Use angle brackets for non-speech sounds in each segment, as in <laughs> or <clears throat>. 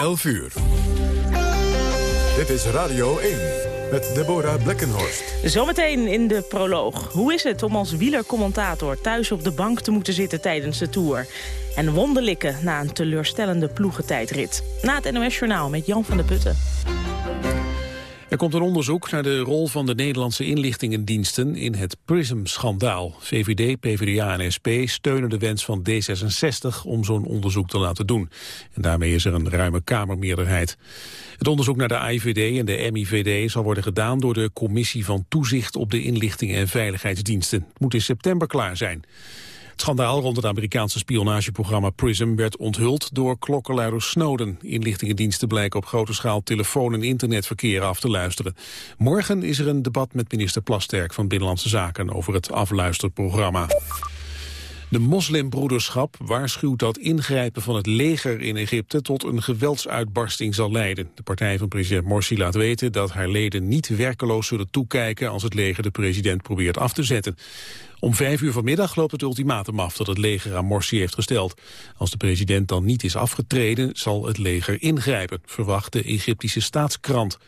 11 uur. Dit is Radio 1 met Deborah Blekkenhorst. Zometeen in de proloog. Hoe is het om als wielercommentator thuis op de bank te moeten zitten tijdens de Tour? En wonderlikken na een teleurstellende ploegentijdrit. Na het NOS Journaal met Jan van der Putten. Er komt een onderzoek naar de rol van de Nederlandse inlichtingendiensten in het PRISM-schandaal. VVD, PvdA en SP steunen de wens van D66 om zo'n onderzoek te laten doen. En daarmee is er een ruime Kamermeerderheid. Het onderzoek naar de AIVD en de MIVD zal worden gedaan door de Commissie van Toezicht op de Inlichtingen en Veiligheidsdiensten. Het moet in september klaar zijn. Schandaal rond het Amerikaanse spionageprogramma PRISM werd onthuld door klokkenluider Snowden. Inlichtingendiensten blijken op grote schaal telefoon- en internetverkeer af te luisteren. Morgen is er een debat met minister Plasterk van Binnenlandse Zaken over het afluisterprogramma. De moslimbroederschap waarschuwt dat ingrijpen van het leger in Egypte tot een geweldsuitbarsting zal leiden. De partij van president Morsi laat weten dat haar leden niet werkeloos zullen toekijken als het leger de president probeert af te zetten. Om vijf uur vanmiddag loopt het ultimatum af dat het leger aan Morsi heeft gesteld. Als de president dan niet is afgetreden, zal het leger ingrijpen, verwacht de Egyptische staatskrant.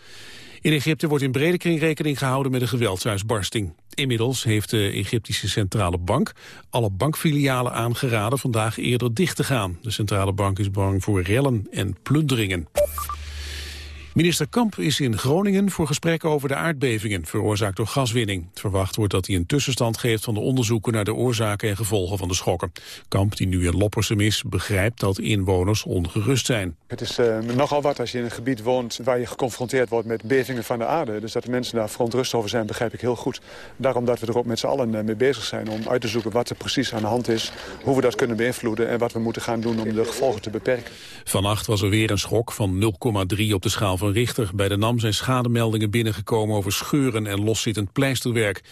In Egypte wordt in brede kring rekening gehouden met een geweldsuitbarsting. Inmiddels heeft de Egyptische Centrale Bank alle bankfilialen aangeraden vandaag eerder dicht te gaan. De Centrale Bank is bang voor rellen en plunderingen. Minister Kamp is in Groningen voor gesprekken over de aardbevingen veroorzaakt door gaswinning. Verwacht wordt dat hij een tussenstand geeft van de onderzoeken naar de oorzaken en gevolgen van de schokken. Kamp, die nu in Loppersum is, begrijpt dat inwoners ongerust zijn. Het is uh, nogal wat als je in een gebied woont waar je geconfronteerd wordt met bevingen van de aarde. Dus dat de mensen daar verontrust over zijn, begrijp ik heel goed. Daarom dat we er ook met z'n allen uh, mee bezig zijn om uit te zoeken wat er precies aan de hand is, hoe we dat kunnen beïnvloeden en wat we moeten gaan doen om de gevolgen te beperken. Vannacht was er weer een schok van 0,3 op de schaal van Richter. Bij de NAM zijn schademeldingen binnengekomen over scheuren en loszittend pleisterwerk.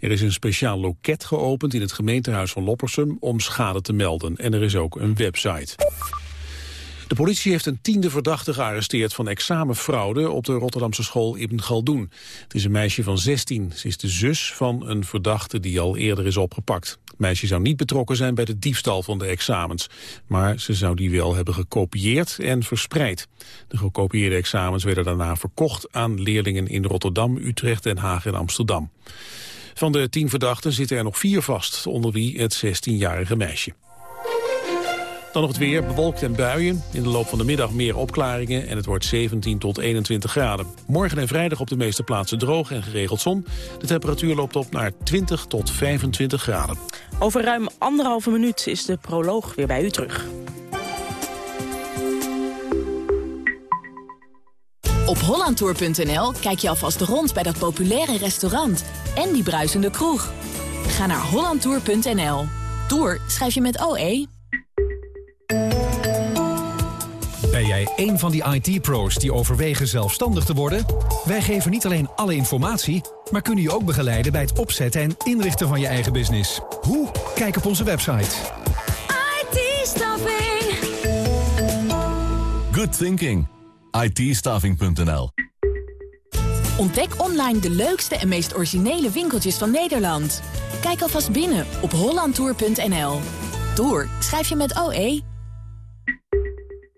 Er is een speciaal loket geopend in het gemeentehuis van Loppersum om schade te melden. En er is ook een website. De politie heeft een tiende verdachte gearresteerd van examenfraude op de Rotterdamse school Ibn Galdoen. Het is een meisje van 16. Ze is de zus van een verdachte die al eerder is opgepakt. Het meisje zou niet betrokken zijn bij de diefstal van de examens. Maar ze zou die wel hebben gekopieerd en verspreid. De gekopieerde examens werden daarna verkocht aan leerlingen in Rotterdam, Utrecht, Den Haag en Amsterdam. Van de tien verdachten zitten er nog vier vast, onder wie het 16-jarige meisje. Dan nog het weer, bewolkt en buien. In de loop van de middag meer opklaringen en het wordt 17 tot 21 graden. Morgen en vrijdag op de meeste plaatsen droog en geregeld zon. De temperatuur loopt op naar 20 tot 25 graden. Over ruim anderhalve minuut is de proloog weer bij u terug. Op hollandtour.nl kijk je alvast rond bij dat populaire restaurant en die bruisende kroeg. Ga naar hollandtour.nl. Tour schrijf je met OE. Jij een van die IT-pro's die overwegen zelfstandig te worden? Wij geven niet alleen alle informatie, maar kunnen je ook begeleiden bij het opzetten en inrichten van je eigen business. Hoe? Kijk op onze website. IT-staffing. Good thinking. it Ontdek online de leukste en meest originele winkeltjes van Nederland. Kijk alvast binnen op hollandtour.nl. Tour schrijf je met OE.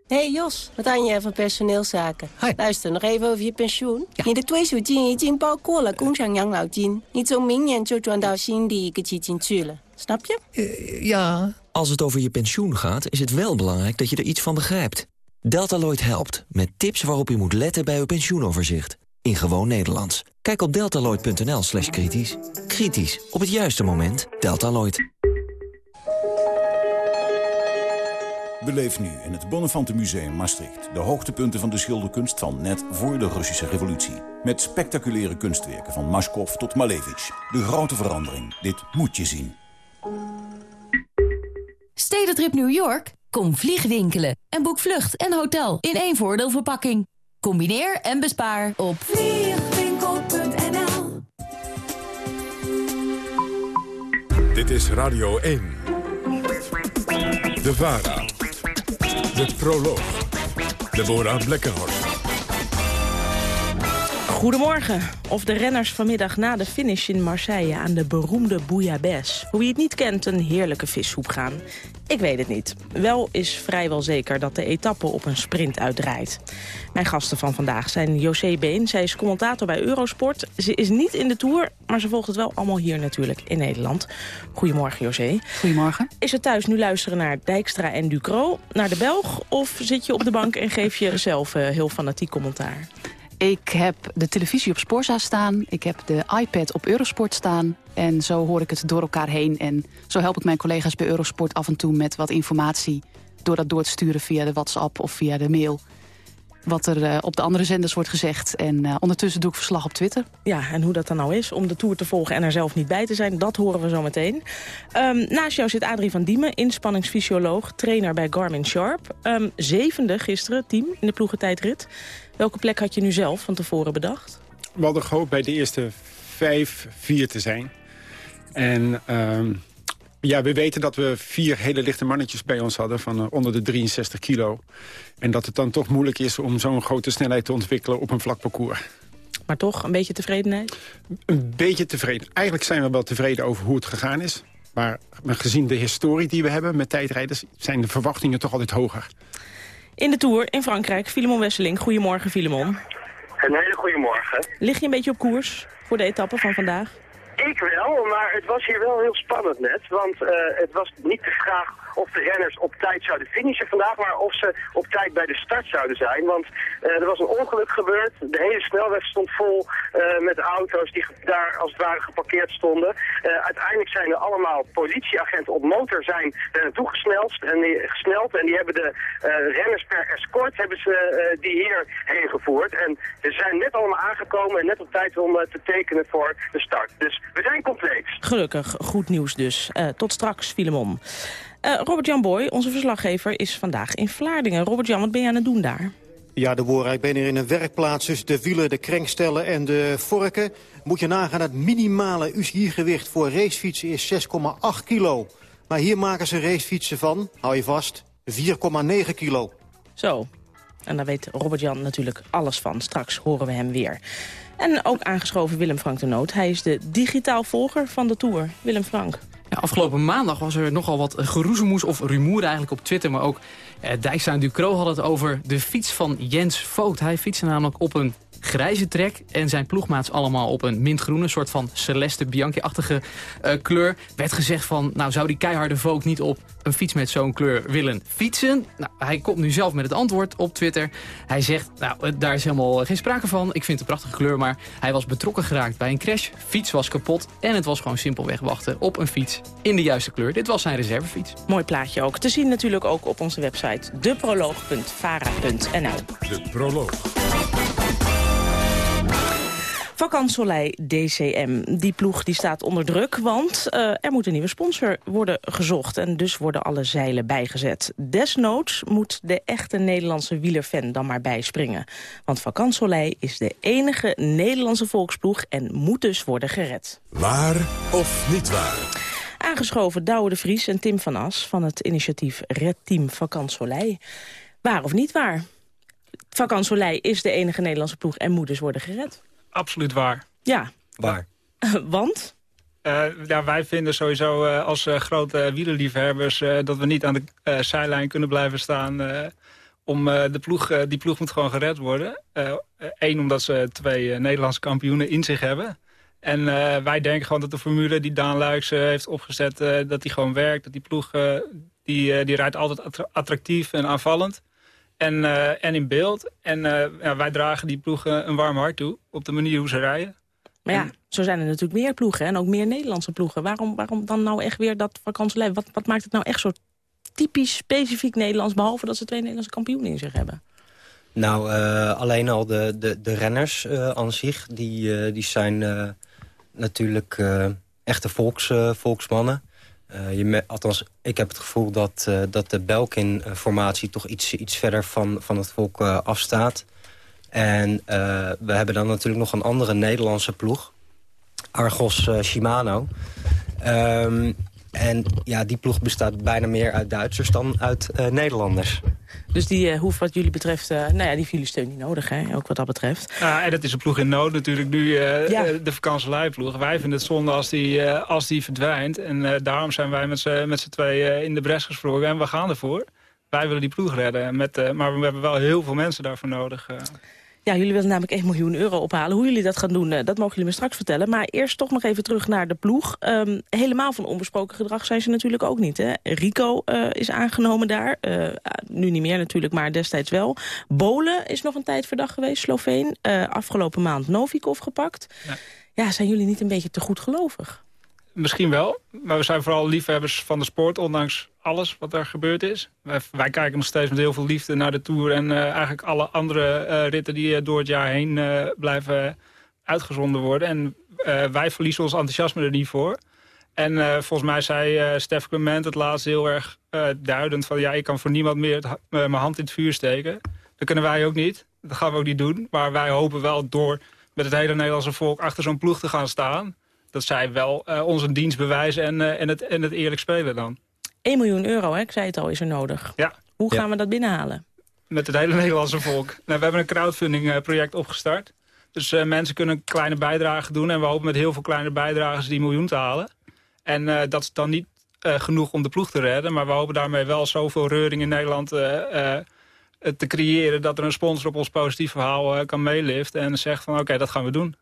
Hey Jos, wat aan je van personeelszaken? Luister, nog even over je pensioen. Ja. Je de tweesuitjin, je jin bao kolen, yang lao nou jin. Niet zo mingen, zo juan dao xin die ik het Snap je? Eh, ja. Als het over je pensioen gaat, is het wel belangrijk dat je er iets van begrijpt. Deltaloid helpt, met tips waarop je moet letten bij uw pensioenoverzicht. In gewoon Nederlands. Kijk op deltaloid.nl slash kritisch. Kritisch, op het juiste moment. Deltaloid. Beleef nu in het Bonnefante Museum Maastricht... de hoogtepunten van de schilderkunst van net voor de Russische revolutie. Met spectaculaire kunstwerken van Mashkov tot Malevich. De grote verandering. Dit moet je zien. Stedentrip New York? Kom vliegwinkelen en boek vlucht en hotel in één voordeelverpakking. Combineer en bespaar op vliegwinkel.nl Dit is Radio 1. De VARA. De proloog. Deborah Blekkenhorst. Goedemorgen. Of de renners vanmiddag na de finish in Marseille aan de beroemde Bouillabaisse. Hoe wie het niet kent, een heerlijke vissoep gaan. Ik weet het niet. Wel is vrijwel zeker dat de etappe op een sprint uitdraait. Mijn gasten van vandaag zijn José Been. Zij is commentator bij Eurosport. Ze is niet in de Tour, maar ze volgt het wel allemaal hier natuurlijk in Nederland. Goedemorgen, José. Goedemorgen. Is het thuis nu luisteren naar Dijkstra en Ducro, naar de Belg... of zit je op de bank en geef je zelf uh, heel fanatiek commentaar? Ik heb de televisie op Sporza staan. Ik heb de iPad op Eurosport staan. En zo hoor ik het door elkaar heen. En zo help ik mijn collega's bij Eurosport af en toe met wat informatie... door dat door te sturen via de WhatsApp of via de mail wat er uh, op de andere zenders wordt gezegd. En uh, ondertussen doe ik verslag op Twitter. Ja, en hoe dat dan nou is om de Tour te volgen en er zelf niet bij te zijn... dat horen we zo meteen. Um, naast jou zit Adrie van Diemen, inspanningsfysioloog... trainer bij Garmin Sharp. Um, zevende gisteren, team, in de ploegentijdrit. Welke plek had je nu zelf van tevoren bedacht? We hadden gehoopt bij de eerste vijf, vier te zijn. En um, ja, we weten dat we vier hele lichte mannetjes bij ons hadden... van uh, onder de 63 kilo. En dat het dan toch moeilijk is om zo'n grote snelheid te ontwikkelen op een vlak parcours. Maar toch, een beetje tevredenheid? Een beetje tevreden. Eigenlijk zijn we wel tevreden over hoe het gegaan is. Maar gezien de historie die we hebben met tijdrijders... zijn de verwachtingen toch altijd hoger. In de Tour in Frankrijk, Filemon Wesseling. Goedemorgen, Filemon. Een hele goede morgen. Lig je een beetje op koers voor de etappe van vandaag? Ik wel, maar het was hier wel heel spannend net. Want uh, het was niet de vraag of de renners op tijd zouden finishen vandaag, maar of ze op tijd bij de start zouden zijn. Want uh, er was een ongeluk gebeurd. De hele snelweg stond vol uh, met auto's die daar als het ware geparkeerd stonden. uiteindelijk zijn er allemaal politieagenten op motor zijn er en die, gesneld. En die hebben de renners per escort hebben ze die hierheen gevoerd. En ze zijn net allemaal aangekomen en net op tijd om te tekenen voor de start. Dus we zijn compleet. Gelukkig, goed nieuws dus. Uh, tot straks, Filemon. Uh, Robert-Jan Boy, onze verslaggever, is vandaag in Vlaardingen. Robert-Jan, wat ben je aan het doen daar? Ja, de Wora, ik ben hier in een werkplaats tussen de wielen, de krenkstellen en de vorken. Moet je nagaan, het minimale UCI-gewicht voor racefietsen is 6,8 kilo. Maar hier maken ze racefietsen van, hou je vast, 4,9 kilo. Zo, en daar weet Robert-Jan natuurlijk alles van. Straks horen we hem weer. En ook aangeschoven Willem Frank de Noot. Hij is de digitaal volger van de Tour. Willem Frank. Ja, afgelopen maandag was er nogal wat geroezemoes of rumoer eigenlijk op Twitter. Maar ook eh, Dijkstra en Ducro hadden het over de fiets van Jens Vogt. Hij fietste namelijk op een grijze trek. En zijn ploegmaats allemaal op een mintgroene, soort van Celeste Bianchi-achtige uh, kleur. Werd gezegd van, nou zou die keiharde Vogue niet op een fiets met zo'n kleur willen fietsen? Nou, hij komt nu zelf met het antwoord op Twitter. Hij zegt, nou, daar is helemaal geen sprake van. Ik vind het een prachtige kleur, maar hij was betrokken geraakt bij een crash. Fiets was kapot en het was gewoon simpelweg wachten op een fiets in de juiste kleur. Dit was zijn reservefiets. Mooi plaatje ook. Te zien natuurlijk ook op onze website deproloog.vara.nl. De Proloog. Vakansolei DCM. Die ploeg die staat onder druk, want uh, er moet een nieuwe sponsor worden gezocht. En dus worden alle zeilen bijgezet. Desnoods moet de echte Nederlandse wielerfan dan maar bijspringen. Want Vakansolei is de enige Nederlandse volksploeg en moet dus worden gered. Waar of niet waar? Aangeschoven Douwe de Vries en Tim van As van het initiatief Red Team Vakansolei. Waar of niet waar? Vakansolei is de enige Nederlandse ploeg en moet dus worden gered. Absoluut waar. Ja. Waar? <laughs> Want? Uh, ja, wij vinden sowieso uh, als uh, grote wielerliefhebbers... dat we niet aan de zijlijn kunnen blijven staan... om de ploeg, die ploeg moet gewoon gered worden. Eén, omdat ze twee Nederlandse kampioenen in zich hebben. En wij denken gewoon dat de formule die Daan Luijks heeft opgezet... dat die gewoon werkt. Dat die ploeg, die, die rijdt altijd attractief en aanvallend. En, uh, en in beeld. En uh, ja, wij dragen die ploegen een warm hart toe. Op de manier hoe ze rijden. Maar ja, zo zijn er natuurlijk meer ploegen. En ook meer Nederlandse ploegen. Waarom, waarom dan nou echt weer dat vakantieleven? Wat, wat maakt het nou echt zo typisch specifiek Nederlands... behalve dat ze twee Nederlandse kampioenen in zich hebben? Nou, uh, alleen al de, de, de renners aan zich... die, die zijn natuurlijk echte volks, volksmannen. Uh, je althans, ik heb het gevoel dat, uh, dat de Belkin-formatie toch iets, iets verder van, van het volk uh, afstaat. En we hebben dan natuurlijk nog een andere Nederlandse ploeg. Argos Shimano. Um, En ja, die ploeg bestaat bijna meer uit Duitsers dan uit uh, Nederlanders. Dus die uh, hoeft wat jullie betreft, uh, nou ja, die heeft jullie steun niet nodig, hè? ook wat dat betreft. Ja, en dat is een ploeg in nood natuurlijk nu, ja. de vakantieleiploeg. Wij vinden het zonde als die, als die verdwijnt. En daarom zijn wij met z'n tweeën in de bres gesprongen en we gaan ervoor. Wij willen die ploeg redden, met, maar we hebben wel heel veel mensen daarvoor nodig. Ja, jullie willen namelijk 1 miljoen euro ophalen. Hoe jullie dat gaan doen, eh, dat mogen jullie me straks vertellen. Maar eerst toch nog even terug naar de ploeg. Um, helemaal van onbesproken gedrag zijn ze natuurlijk ook niet. Hè? Rico uh, is aangenomen daar. Uh, nu niet meer natuurlijk, maar destijds wel. Bolen is nog een tijd verdacht geweest, Sloveen. afgelopen maand Novikov gepakt. Ja. ja, zijn jullie niet een beetje te goed gelovig? Misschien wel, maar we zijn vooral liefhebbers van de sport... ondanks alles wat er gebeurd is. Wij, wij kijken nog steeds met heel veel liefde naar de Tour... en uh, eigenlijk alle andere uh, ritten die uh, door het jaar heen blijven uitgezonden worden. En wij verliezen ons enthousiasme er niet voor. En volgens mij zei Stef Clement het laatst heel erg duidend... van ja, ik kan voor niemand meer mijn hand in het vuur steken. Dat kunnen wij ook niet. Dat gaan we ook niet doen. Maar wij hopen wel door met het hele Nederlandse volk achter zo'n ploeg te gaan staan dat zij wel uh, ons een dienst bewijzen en, uh, en, het, en het eerlijk spelen dan. 1 miljoen euro, hè? ik zei het al, is er nodig. Ja. Hoe gaan we dat binnenhalen? Met het hele Nederlandse volk. nou, we hebben een crowdfunding eh, project opgestart. Dus mensen kunnen kleine bijdragen doen. En we hopen met heel veel kleine bijdragers die miljoen te halen. En dat is dan niet genoeg om de ploeg te redden. Maar we hopen daarmee wel zoveel reuring in Nederland te creëren... dat er een sponsor op ons positief verhaal kan meeliften. En zegt van oké, dat gaan we doen.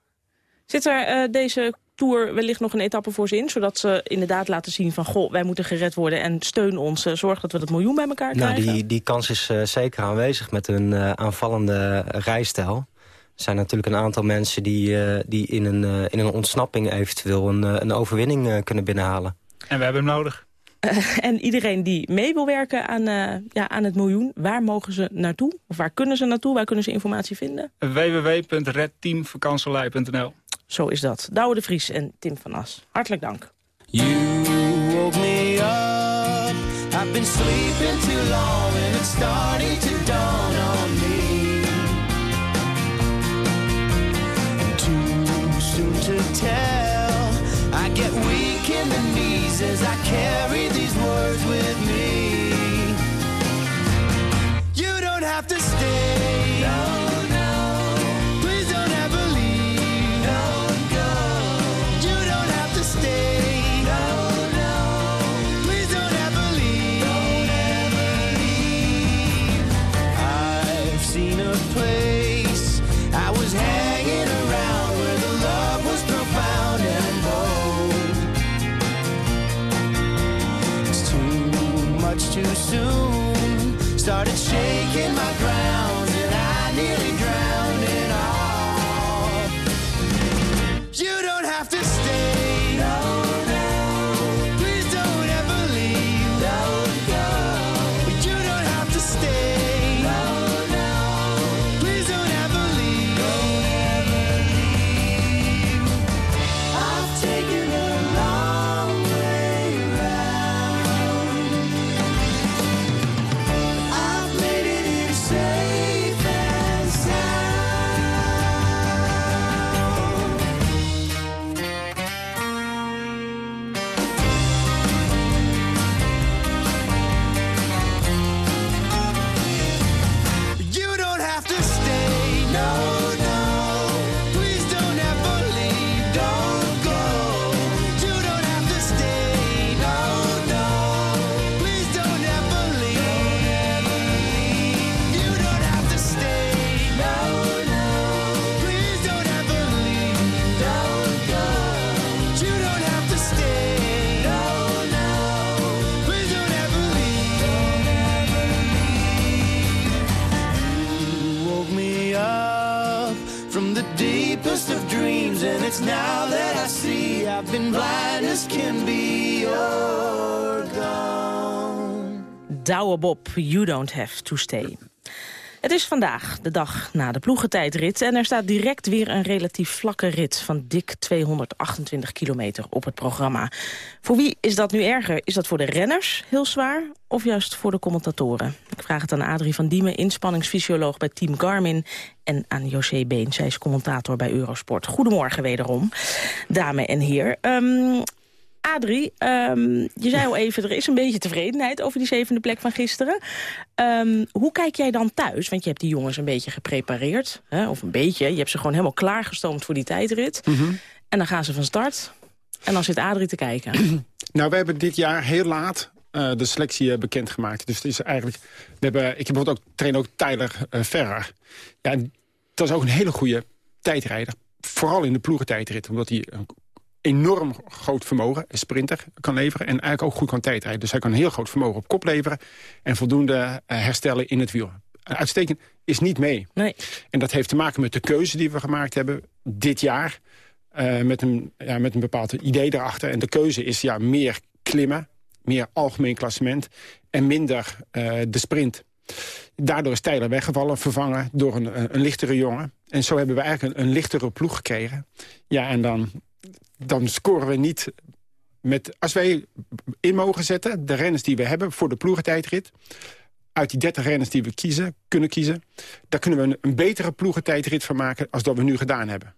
Zit er deze Tour wellicht nog een etappe voor ze in? Zodat ze inderdaad laten zien van... goh, wij moeten gered worden en steun ons. Uh, zorg dat we dat miljoen bij elkaar nou, krijgen. Die, die kans is uh, zeker aanwezig met hun uh, aanvallende rijstijl. Er zijn natuurlijk een aantal mensen die, die in, een, in een ontsnapping eventueel een, een overwinning kunnen binnenhalen. En we hebben hem nodig. en iedereen die mee wil werken aan, ja, aan het miljoen, waar mogen ze naartoe? Of waar kunnen ze naartoe? Waar kunnen ze informatie vinden? www.redteamvakantielei.nl Zo is dat. Douwe de Vries en Tim van As. Hartelijk dank. You woke me up. I've been sleeping too long and it's starting to dawn on me. Too soon to tell. I get weak in the knees as I carry Bob, You Don't Have To Stay. Het is vandaag de dag na de ploegentijdrit... en er staat direct weer een relatief vlakke rit... van dik 228 kilometer op het programma. Voor wie is dat nu erger? Is dat voor de renners heel zwaar of juist voor de commentatoren? Ik vraag het aan Adrie van Diemen, inspanningsfysioloog bij Team Garmin... en aan José Been, zij is commentator bij Eurosport. Goedemorgen wederom, dame en heer. Ehm, Adrie, ehm, je zei al even, er is een beetje tevredenheid over die zevende plek van gisteren. Ehm, hoe kijk jij dan thuis? Want je hebt die jongens een beetje geprepareerd. Hè? Of een beetje, je hebt ze gewoon helemaal klaargestoomd voor die tijdrit. En dan gaan ze van start. En dan zit Adrie te kijken. <clears throat> Nou, we hebben dit jaar heel laat eh, de selectie eh, bekendgemaakt. Dus het is eigenlijk... We hebben, ik heb bijvoorbeeld ook, train ook Tyler eh, Ferrer. Ja, dat is ook een hele goede tijdrijder. Vooral in de ploegentijdrit. Omdat hij een enorm groot vermogen, een sprinter, kan leveren. En eigenlijk ook goed kan tijdrijden. Dus hij kan een heel groot vermogen op kop leveren. En voldoende eh, herstellen in het wiel. Uitstekend is niet mee. Nee. En dat heeft te maken met de keuze die we gemaakt hebben dit jaar. eh, met, een, ja, met een bepaald idee erachter. En de keuze is ja, meer klimmen, meer algemeen klassement... en minder eh, de sprint. Daardoor is Tyler weggevallen, vervangen door een, een, een lichtere jongen. En zo hebben we eigenlijk een, een lichtere ploeg gekregen. Ja, en dan, dan scoren we niet met... Als wij in mogen zetten, de renners die we hebben voor de ploegentijdrit... uit die 30 renners die we kiezen, kunnen kiezen... daar kunnen we een, een betere ploegentijdrit van maken... als dat we nu gedaan hebben.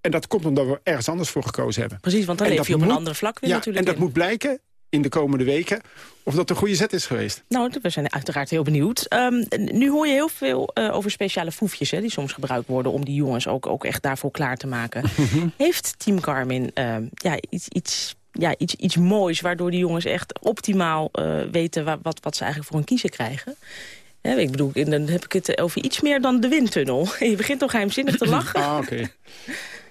En dat komt omdat we ergens anders voor gekozen hebben. Precies, want dan leef je op een andere vlak weer ja, natuurlijk En dat in. moet blijken in de komende weken of dat een goede zet is geweest. Nou, we zijn uiteraard heel benieuwd. Ehm, nu hoor je heel veel eh, over speciale foefjes... Hè, die soms gebruikt worden om die jongens ook, ook echt daarvoor klaar te maken. <laughs> Heeft Team Garmin ehm, ja, iets, iets, ja, iets, iets moois... waardoor die jongens echt optimaal eh, weten wa- wat, wat ze eigenlijk voor een kiezen krijgen? Hè, ik bedoel, dan heb ik het over iets meer dan de windtunnel. <laughs> Je begint toch geheimzinnig te lachen? Ah, oké. <laughs>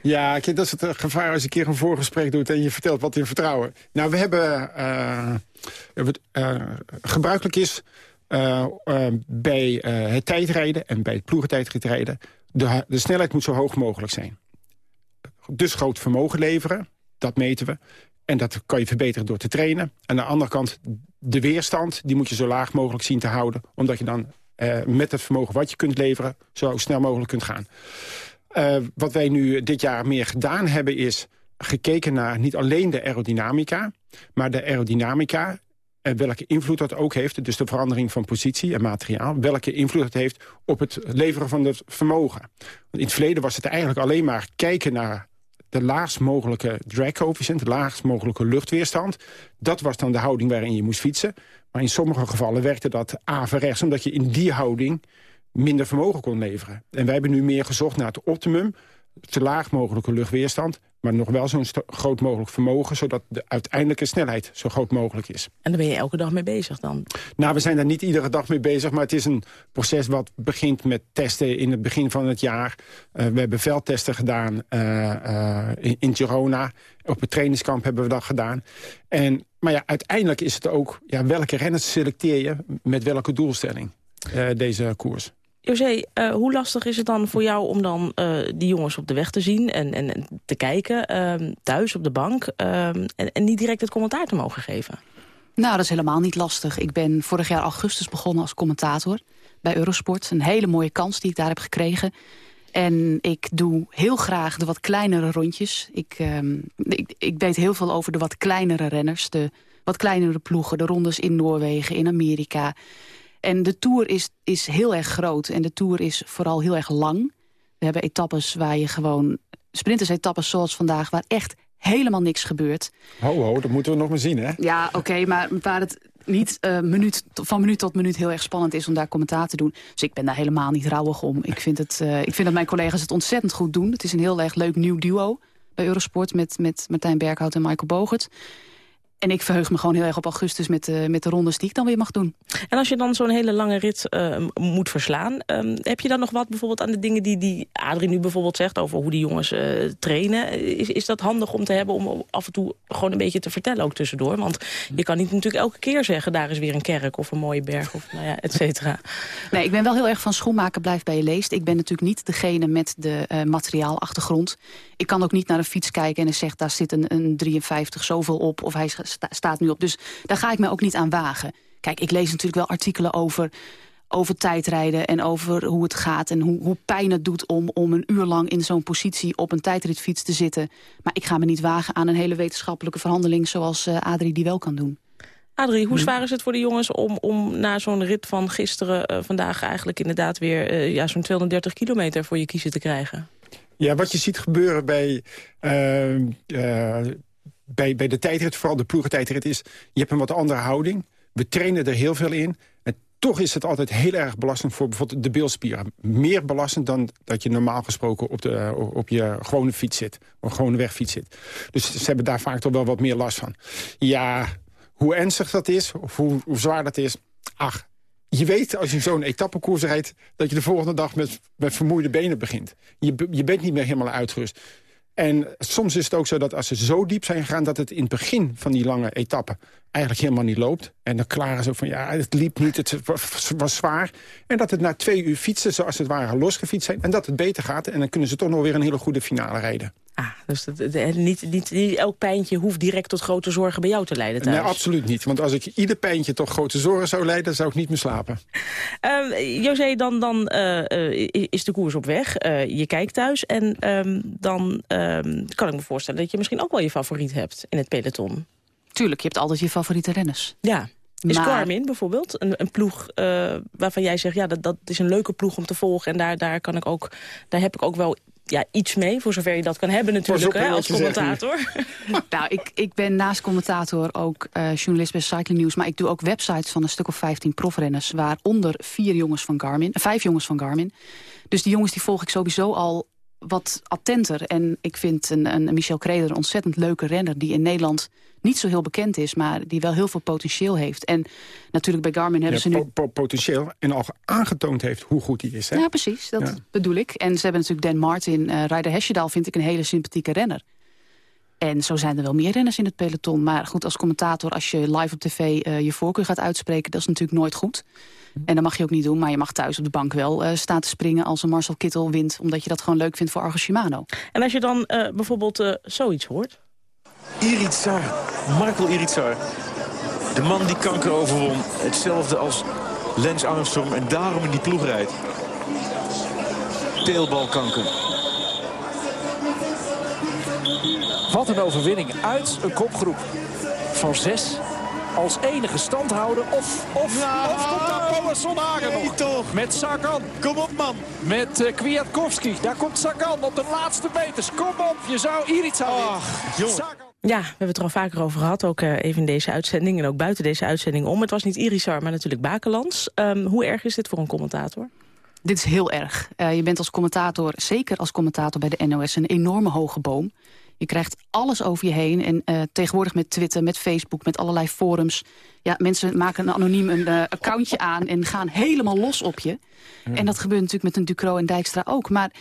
Ja, dat is het eh, gevaar als je een keer een voorgesprek doet... en je vertelt wat in vertrouwen. Nou, we hebben... eh, gebruikelijk is bij het tijdrijden en bij het ploegentijdrijden... De, de snelheid moet zo hoog mogelijk zijn. Dus groot vermogen leveren, dat meten we. En dat kan je verbeteren door te trainen. Aan de andere kant, de weerstand, die moet je zo laag mogelijk zien te houden. Omdat je dan eh, met het vermogen wat je kunt leveren... zo snel mogelijk kunt gaan. Eh, wat wij nu dit jaar meer gedaan hebben is gekeken naar niet alleen de aerodynamica... maar de aerodynamica en welke invloed dat ook heeft... dus de verandering van positie en materiaal... welke invloed dat heeft op het leveren van het vermogen. Want in het verleden was het eigenlijk alleen maar kijken naar de laagst mogelijke drag coefficient... de laagst mogelijke luchtweerstand. Dat was dan de houding waarin je moest fietsen. Maar in sommige gevallen werkte dat averechts... omdat je in die houding minder vermogen kon leveren. En wij hebben nu meer gezocht naar het optimum... zo laag mogelijke luchtweerstand... maar nog wel zo'n groot mogelijk vermogen... zodat de uiteindelijke snelheid zo groot mogelijk is. En daar ben je elke dag mee bezig dan? Nou, we zijn daar niet iedere dag mee bezig... maar het is een proces wat begint met testen in het begin van het jaar. Eh, we hebben veldtesten gedaan eh, eh, in, in Girona. Op het trainingskamp hebben we dat gedaan. En, maar ja, uiteindelijk is het ook... Ja, welke renners selecteer je met welke doelstelling, deze koers? José, eh, hoe lastig is het dan voor jou om dan eh, die jongens op de weg te zien en, en te kijken, ehm, thuis op de bank, ehm, en, en niet direct het commentaar te mogen geven? Nou, dat is helemaal niet lastig. Ik ben vorig jaar augustus begonnen als commentator bij Eurosport. Een hele mooie kans die ik daar heb gekregen. En ik doe heel graag de wat kleinere rondjes. Ik, ehm, ik weet heel veel over de wat kleinere renners. De wat kleinere ploegen, de rondes in Noorwegen, in Amerika. En de Tour is, is heel erg groot. En de Tour is vooral heel erg lang. We hebben etappes waar je gewoon... Sprinters-etappes zoals vandaag, waar echt helemaal niks gebeurt. Ho, ho, dat moeten we nog maar zien, hè? Ja, oké, maar waar het niet eh, minuut, van minuut tot minuut heel erg spannend is om daar commentaar te doen. Dus ik ben daar helemaal niet rouwig om. Ik vind, het, eh, ik vind dat mijn collega's het ontzettend goed doen. Het is een heel erg leuk nieuw duo bij Eurosport met, met Martijn Berghout en Michael Bogert. En ik verheug me gewoon heel erg op augustus met, de met de rondes die ik dan weer mag doen. En als je dan zo'n hele lange rit eh, moet verslaan, ehm, heb je dan nog wat bijvoorbeeld aan de dingen die, die Adrie nu bijvoorbeeld zegt over hoe die jongens eh, trainen? Is, is dat handig om te hebben om af en toe gewoon een beetje te vertellen ook tussendoor? Want je kan niet natuurlijk elke keer zeggen, daar is weer een kerk of een mooie berg of nou ja, et cetera. <laughs> Nee, ik ben wel heel erg van schoenmaken blijft bij je leest. Ik ben natuurlijk niet degene met de materiaalachtergrond. Ik kan ook niet naar een fiets kijken en zegt daar zit een, een 53 zoveel op of hij sta- staat nu op. Dus daar ga ik me ook niet aan wagen. Kijk, ik lees natuurlijk wel artikelen over, over tijdrijden en over hoe het gaat en hoe, hoe pijn het doet om, om een uur lang in zo'n positie op een tijdritfiets te zitten. Maar ik ga me niet wagen aan een hele wetenschappelijke verhandeling zoals eh, Adrie die wel kan doen. Adrie, hoe zwaar is het voor de jongens om, om na zo'n rit van gisteren... eh, vandaag eigenlijk inderdaad weer eh, ja, zo'n 230 kilometer voor je kiezen te krijgen? Ja, wat je ziet gebeuren bij bij, bij de tijdrit, vooral de ploegentijdrit, is... je hebt een wat andere houding. We trainen er heel veel in. En toch is het altijd heel erg belastend voor bijvoorbeeld de beelspieren. Meer belastend dan dat je normaal gesproken op, de, op je gewone fiets zit. Of gewone wegfiets zit. Dus ze hebben daar vaak toch wel wat meer last van. Ja, hoe ernstig dat is, of hoe, hoe zwaar dat is... ach, je weet als je zo'n etappekoers rijdt... dat je de volgende dag met, met vermoeide benen begint. Je, je bent niet meer helemaal uitgerust. En soms is het ook zo dat als ze zo diep zijn gegaan... dat het in het begin van die lange etappe eigenlijk helemaal niet loopt. En dan klaren ze van, ja, het liep niet, het was zwaar. En dat het na twee uur fietsen, zoals het ware, losgefietst zijn... en dat het beter gaat. En dan kunnen ze toch nog weer een hele goede finale rijden. Ah, dus dat, dat- niet, niet, niet elk pijntje hoeft direct tot grote zorgen bij jou te leiden thuis. Nee, absoluut niet. Want als ik ieder pijntje toch grote zorgen zou leiden... zou ik niet meer slapen. Ehm, José, dan, dan eh, eh, is de koers op weg. Eh, je kijkt thuis en ehm, dan ehm, kan ik me voorstellen... dat je misschien ook wel je favoriet hebt in het peloton. Tuurlijk, je hebt altijd je favoriete renners. Ja. Is Maar- Garmin bijvoorbeeld een, een ploeg eh, waarvan jij zegt... ja, dat, dat is een leuke ploeg om te volgen... en daar, daar, kan ik ook, daar heb ik ook wel ja, iets mee... voor zover je dat kan hebben natuurlijk hè, als commentator. <laughs> nou, ik, ik ben naast commentator ook eh, journalist bij Cycling News... maar ik doe ook websites van een stuk of 15 profrenners... waaronder vier jongens van Garmin, eh, vijf jongens van Garmin. Dus die jongens die volg ik sowieso al wat attenter. En ik vind een, een Michel Kreder een ontzettend leuke renner... die in Nederland niet zo heel bekend is... maar die wel heel veel potentieel heeft. En natuurlijk bij Garmin hebben Ja, ze nu... po- po- potentieel en al aangetoond heeft hoe goed hij is. Hè? Ja, precies. Dat Ja. bedoel ik. En ze hebben natuurlijk Dan Martin. eh Ryder Hesjedaal vind ik een hele sympathieke renner. En zo zijn er wel meer renners in het peloton. Maar goed, als commentator, als je live op tv eh, je voorkeur gaat uitspreken... dat is natuurlijk nooit goed. En dat mag je ook niet doen. Maar je mag thuis op de bank wel eh, staan te springen als een Marcel Kittel wint. Omdat je dat gewoon leuk vindt voor Argo Shimano. En als je dan eh, bijvoorbeeld eh, zoiets hoort... Iritsar, Markel Iritsar. De man die kanker overwon. Hetzelfde als Lance Armstrong en daarom in die ploeg rijdt. Teelbalkanker. Wat een overwinning uit een kopgroep van zes. Als enige standhouder. Of, of, of komt daar Poisson Hagen nog. toch. Met Sagan. Kom op man. Met uh, Kwiatkowski. Daar komt Sagan op de laatste meters. Kom op, je zou Iritsa winnen. Ja, we hebben het er al vaker over gehad, ook eh, even in deze uitzending... en ook buiten deze uitzending om. Het was niet Irisar, maar natuurlijk Bakelands. Ehm, hoe erg is dit voor een commentator? Dit is heel erg. Eh, je bent als commentator, zeker als commentator bij de NOS... een enorme hoge boom. Je krijgt alles over je heen. En eh, tegenwoordig met Twitter, met Facebook, met allerlei forums. Ja, mensen maken een anoniem een accountje aan... en gaan helemaal los op je. En dat gebeurt natuurlijk met een Ducro en Dijkstra ook. Maar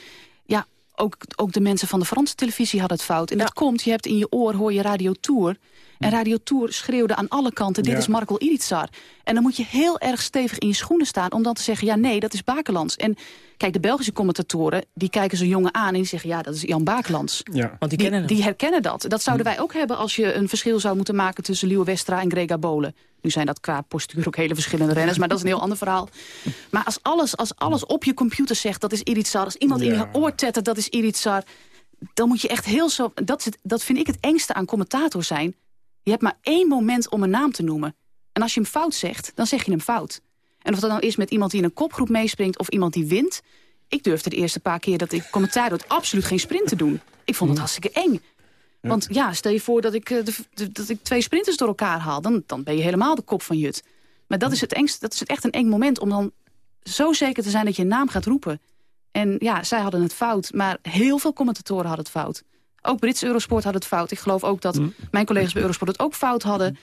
ook, ook de mensen van de Franse televisie hadden het fout. En dat komt, je hebt in je oor, hoor je Radio Tour... En Radio Tour schreeuwde aan alle kanten, dit Ja. is Markel Iritsar. En dan moet je heel erg stevig in je schoenen staan... om dan te zeggen, ja, nee, dat is Bakelands. En kijk, de Belgische commentatoren, die kijken zo'n jongen aan... en die zeggen, ja, dat is Jan Bakelands. Ja. Want die kennen hem. Die herkennen dat. Dat zouden wij ook hebben als je een verschil zou moeten maken... tussen Liewe Westra en Grega Bolen. Nu zijn dat qua postuur ook hele verschillende renners... maar dat is een heel ander verhaal. Maar als alles, als alles op je computer zegt, dat is Iritsar... als iemand in je oor tettert, dat is Iritsar... dan moet je echt heel zo... Dat, is het, dat vind ik het engste aan commentator zijn. Je hebt maar één moment om een naam te noemen. En als je hem fout zegt, dan zeg je hem fout. En of dat nou is met iemand die in een kopgroep meespringt... of iemand die wint... Ik durfde de eerste paar keer dat ik commentaar doe... absoluut geen sprint te doen. Ik vond het hartstikke eng. Want ja, stel je voor dat ik, eh, de, de- dat ik twee sprinters door elkaar haal... Dan, dan ben je helemaal de kop van Jut. Maar dat is, het engste, dat is het echt een eng moment om dan zo zeker te zijn dat je een naam gaat roepen. En ja, zij hadden het fout, maar heel veel commentatoren hadden het fout. Ook Brits Eurosport had het fout. Ik geloof ook dat mijn collega's bij Eurosport het ook fout hadden.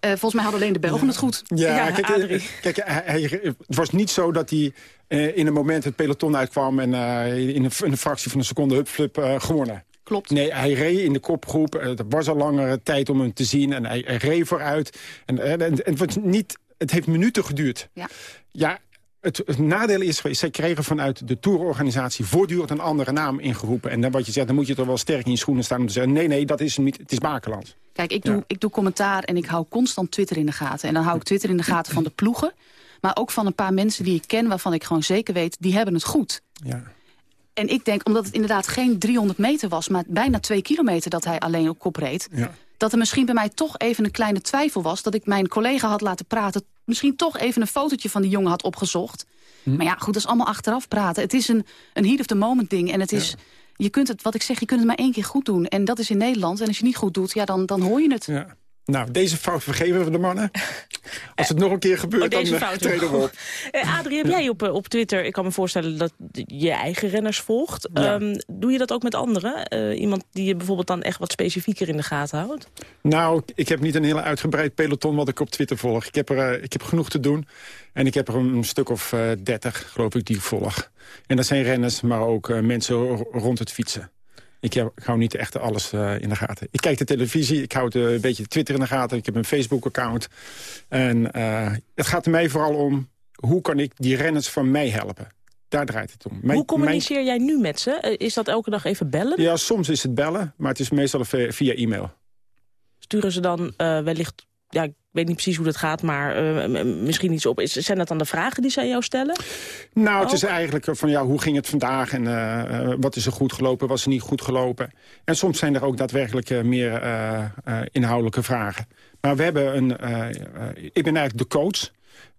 Eh, volgens mij hadden alleen de Belgen het goed. Ja, kijk, eh, kijk hij, hij- het was niet zo dat hij eh, in een moment het peloton uitkwam... en eh, in, een, in een fractie van een seconde hupflip eh gewonnen. Klopt. Nee, hij reed in de kopgroep. Eh, Er was al langere tijd om hem te zien. En hij, hij reed vooruit. En, en, en het, was niet, het heeft minuten geduurd. Ja. Ja, het, het nadeel is zij kregen vanuit de tourorganisatie voortdurend een andere naam ingeroepen. En dan wat je zegt, dan moet je toch wel sterk in je schoenen staan om te zeggen, nee, nee, dat is niet, het is Bakeland. Kijk, ik doe, ik doe commentaar en ik hou constant Twitter in de gaten. En dan hou ik Twitter in de gaten van de ploegen. Maar ook van een paar mensen die ik ken waarvan ik gewoon zeker weet... die hebben het goed. Ja. En ik denk, omdat het inderdaad geen 300 meter was... maar bijna twee kilometer dat hij alleen op kop reed... Ja. Dat er misschien bij mij toch even een kleine twijfel was... dat ik mijn collega had laten praten... misschien toch even een fotootje van die jongen had opgezocht. Maar ja, goed, dat is allemaal achteraf praten. Het is een, een heat of the moment ding. En het is, je kunt het, wat ik zeg, je kunt het maar één keer goed doen. En dat is in Nederland. En als je niet goed doet, ja, dan, dan hoor je het. Ja. Nou, deze fout vergeven we de mannen. Als het nog een keer gebeurt, Oh, deze dan eh, fout treden we op. <laughs> Eh, Adrie, heb jij op, eh, op Twitter, ik kan me voorstellen dat je eigen renners volgt. Ja. Ehm, doe je dat ook met anderen? Iemand die je bijvoorbeeld dan echt wat specifieker in de gaten houdt? Nou, ik heb niet een heel uitgebreid peloton wat ik op Twitter volg. Ik heb, er, ik heb genoeg te doen. En ik heb er een stuk of dertig, geloof ik, die ik volg. En dat zijn renners, maar ook mensen ro- rond het fietsen. Ik, hou niet echt alles eh, in de gaten. Ik kijk de televisie, ik hou een beetje Twitter in de gaten. Ik heb een Facebook-account. En eh, het gaat er mij vooral om... hoe kan ik die renners van mij helpen? Daar draait het om. Mijn- Hoe communiceer jij nu met ze? Eh, is dat elke dag even bellen? ja, soms is het bellen, maar het is meestal via, e-mail. Sturen ze dan wellicht... Ja, ik weet niet precies hoe dat gaat, maar eh, misschien iets op. Is, zijn dat dan de vragen die aan jou stellen? Nou, het is eigenlijk van ja, hoe ging het vandaag en eh, eh, wat is er goed gelopen, wat is er niet goed gelopen. En soms zijn er ook daadwerkelijk meer inhoudelijke vragen. Maar we hebben een, ik ben eigenlijk de coach.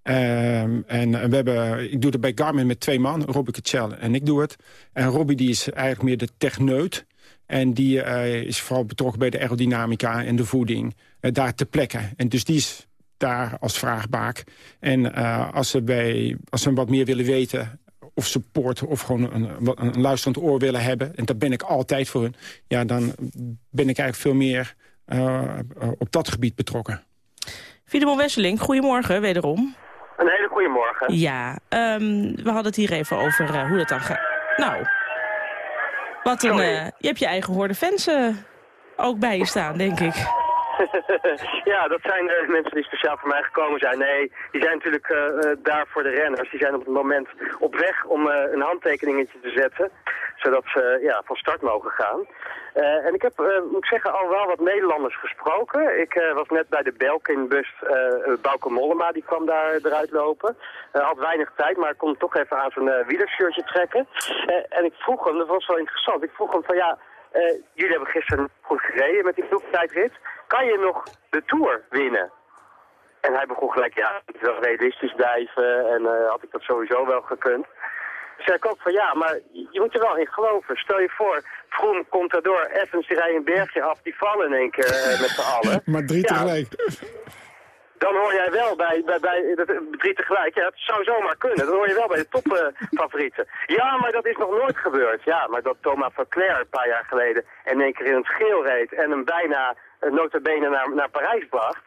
Ehm, en we hebben, ik doe het bij Garmin met twee man, Robbie Kachel en ik doe het. En Robbie die is eigenlijk meer de techneut. En die is vooral betrokken bij de aerodynamica en de voeding. Eh, daar te plekken. En dus die is daar als vraagbaak. En eh, als, ze bij, als ze wat meer willen weten of support of gewoon een, een luisterend oor willen hebben... en daar ben ik altijd voor hun... ja, dan ben ik eigenlijk veel meer eh, op dat gebied betrokken. Filemon Wesseling, goedemorgen wederom. Een hele goede morgen. Ja, ehm, we hadden het hier even over eh, hoe dat dan gaat. Nou, wat een, eh, je hebt je eigen hoorde fans ook bij je staan, denk ik. <laughs> ja, dat zijn eh, mensen die speciaal voor mij gekomen zijn. Nee, die zijn natuurlijk eh, eh, daar voor de renners. Die zijn op het moment op weg om een handtekeningetje te zetten. Zodat ze ja, van start mogen gaan. En ik heb, moet ik zeggen, al wel wat Nederlanders gesproken. Ik was net bij de Belkin-bus Bauke Mollema, die kwam daar eruit lopen. Had weinig tijd, maar kon toch even aan zijn wielershirtje trekken. En ik vroeg hem, dat was wel interessant, ik vroeg hem van ja, jullie hebben gisteren goed gereden met die ploegtijdrit. Kan je nog de Tour winnen? En hij begon gelijk, ja, ik wil realistisch blijven en eh, had ik dat sowieso wel gekund. Dus zei ik ook van ja, maar je moet er wel in geloven. Stel je voor, Vroom komt daardoor, Evans die rijdt een bergje af, die vallen in één keer eh, met z'n allen. <laughs> Maar drie Ja, tegelijk. Dan hoor jij wel bij, bij, bij dat, drie tegelijk, ja, het zou zomaar kunnen. Dan hoor je wel bij de topfavorieten. ja, maar dat is nog nooit gebeurd. Ja, maar dat Thomas Verclair een paar jaar geleden in één keer in het geel reed en hem bijna notabene naar, naar Parijs bracht.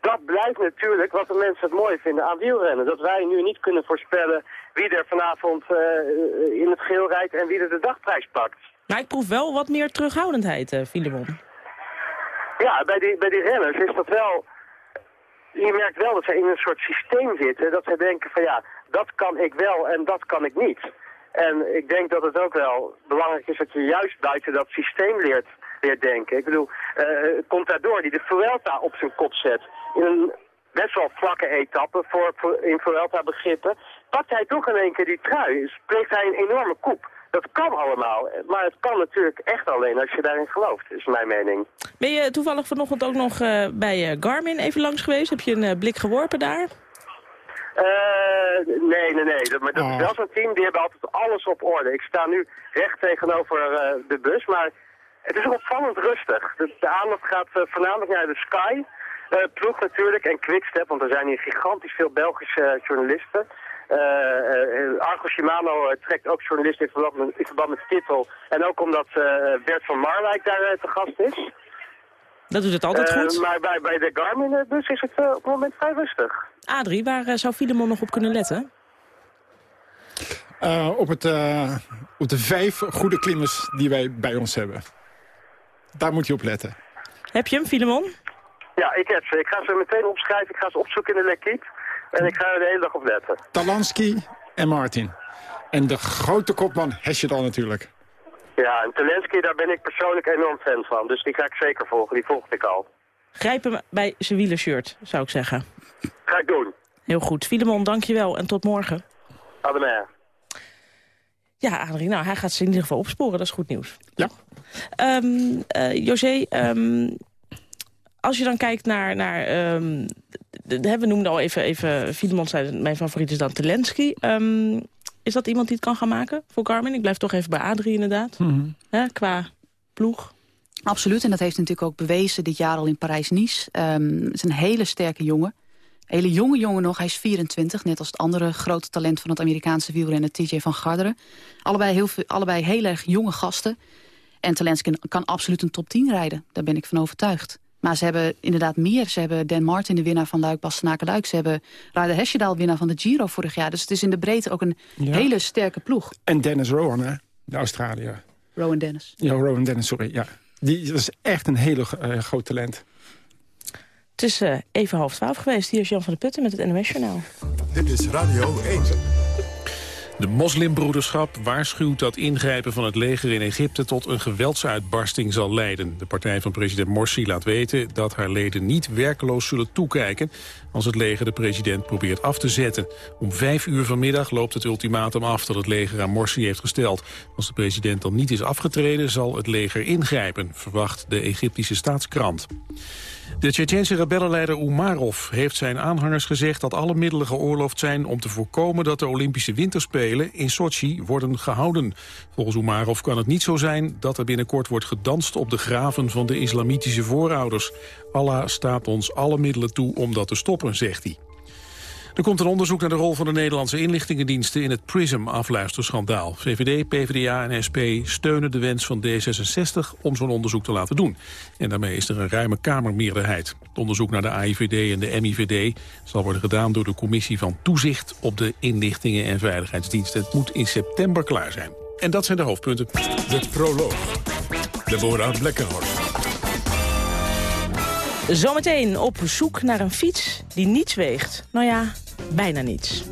Dat blijft natuurlijk wat de mensen het mooi vinden aan wielrennen. Dat wij nu niet kunnen voorspellen wie er vanavond uh, in het geel rijdt en wie er de dagprijs pakt. Maar ik proef wel wat meer terughoudendheid, uh, Filemon. Ja, bij die, bij die renners is dat wel... Je merkt wel dat ze in een soort systeem zitten. Dat ze denken van ja, dat kan ik wel en dat kan ik niet. En ik denk dat het ook wel belangrijk is dat je juist buiten dat systeem leert, leert denken. Ik bedoel, uh, Contador die de Vuelta op zijn kop zet. In een best wel vlakke etappe voor, voor in Vuelta begrippen. Pakt hij toch in één keer die trui. Dus pleegt hij een enorme koep. Dat kan allemaal, maar het kan natuurlijk echt alleen als je daarin gelooft, is mijn mening. Ben je toevallig vanochtend ook nog uh, bij uh, Garmin even langs geweest? Heb je een uh, blik geworpen daar? Uh, nee, nee, nee. Dat, maar dat oh. is wel zo'n team, die hebben altijd alles op orde. Ik sta nu recht tegenover de bus, maar het is opvallend rustig. De, de aandacht gaat voornamelijk naar de Sky. ploeg natuurlijk en Quickstep, want er zijn hier gigantisch veel Belgische journalisten. Uh, Argo Shimano uh, trekt ook journalisten in verband, met, in verband met de titel. En ook omdat Bert van Marwijk daar te gast is. Dat doet het altijd goed. Maar bij, bij de Garmin dus is het op het moment vrij rustig. Adrie, waar zou Filemon nog op kunnen letten? op, het, op de vijf goede klimmers die wij bij ons hebben. Daar moet je op letten. Heb je hem, Filemon? Ja, ik heb ze. Ik ga ze meteen opschrijven. Ik ga ze opzoeken in de L'Equipe. En ik ga er de hele dag op letten. Talansky en Martin. En de grote kopman Hesjedal natuurlijk. Ja, en Talensky, daar ben ik persoonlijk enorm fan van. Dus die ga ik zeker volgen. Die volgde ik al. Grijp hem bij zijn wielershirt, zou ik zeggen. Ga ik doen. Heel goed. Filemon, dankjewel en tot morgen. Ademé. Ja, Adrie, nou, hij gaat ze in ieder geval opsporen. Dat is goed nieuws. Ja. Um, uh, José, um, als je dan kijkt naar... naar um, de, de, we noemden al even, even Filemon zei, mijn favoriet is dan Telensky. Um, Is dat iemand die het kan gaan maken voor Garmin? Ik blijf toch even bij Adrie inderdaad. Hè, qua ploeg. Absoluut, en dat heeft hij natuurlijk ook bewezen dit jaar al in Parijs-Nice. Ehm, het is een hele sterke jongen. Hele jonge jongen nog, hij is 24, net als het andere grote talent van het Amerikaanse wielrennen TJ van Garderen. Allebei, heel allebei heel erg jonge gasten. En Talenskin kan absoluut een top 10 rijden, daar ben ik van overtuigd. Maar ze hebben inderdaad meer. Ze hebben Dan Martin, de winnaar van Luik, Bastenaken Luik. Ze hebben Ryder Hesjedal, winnaar van de Giro vorig jaar. Dus het is in de breedte ook een Ja. hele sterke ploeg. En Dennis Rowan, hè? de Australiër. Rowan Dennis. Ja, Rowan Dennis, sorry. Ja. Die is echt een hele eh, groot talent. Het is even half twaalf geweest. Hier is Jan van der Putten met het NOS-journaal. Dit is Radio 1. De moslimbroederschap waarschuwt dat ingrijpen van het leger in Egypte tot een geweldsuitbarsting zal leiden. De partij van president Morsi laat weten dat haar leden niet werkeloos zullen toekijken als het leger de president probeert af te zetten. Om vijf uur vanmiddag loopt het ultimatum af dat het leger aan Morsi heeft gesteld. Als de president dan niet is afgetreden zal het leger ingrijpen, verwacht de Egyptische staatskrant. De Tsjetsjense rebellenleider Umarov heeft zijn aanhangers gezegd dat alle middelen geoorloofd zijn om te voorkomen dat de Olympische Winterspelen in Sochi worden gehouden. Volgens Umarov kan het niet zo zijn dat er binnenkort wordt gedanst op de graven van de islamitische voorouders. Allah staat ons alle middelen toe om dat te stoppen, zegt hij. Er komt een onderzoek naar de rol van de Nederlandse inlichtingendiensten in het PRISM-afluisterschandaal. VVD, PvdA en SP steunen de wens van D66 om zo'n onderzoek te laten doen. En daarmee is er een ruime kamermeerderheid. Het onderzoek naar de AIVD en de MIVD zal worden gedaan door de Commissie van Toezicht op de Inlichtingen en Veiligheidsdiensten. Het moet in september klaar zijn. En dat zijn de hoofdpunten. De proloog. Deborah Blekkenhorst. Zometeen op zoek naar een fiets die niets weegt. Nou ja, bijna niets.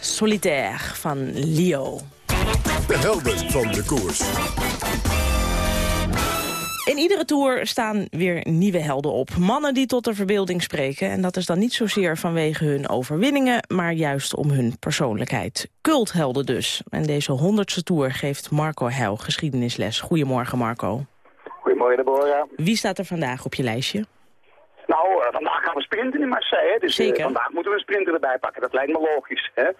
Solitaire van Leo. De helden van de koers. In iedere tour staan weer nieuwe helden op. Mannen die tot de verbeelding spreken. En dat is dan niet zozeer vanwege hun overwinningen... maar juist om hun persoonlijkheid. Culthelden dus. En deze honderdste tour geeft Marco Heil geschiedenisles. Goedemorgen Marco. Goedemorgen, Deborah. Wie staat er vandaag op je lijstje? Nou, eh, vandaag sprinten in Marseille. hè. Dus eh, Zeker. vandaag moeten we een sprinter erbij pakken. Dat lijkt me logisch. Hè? Ja,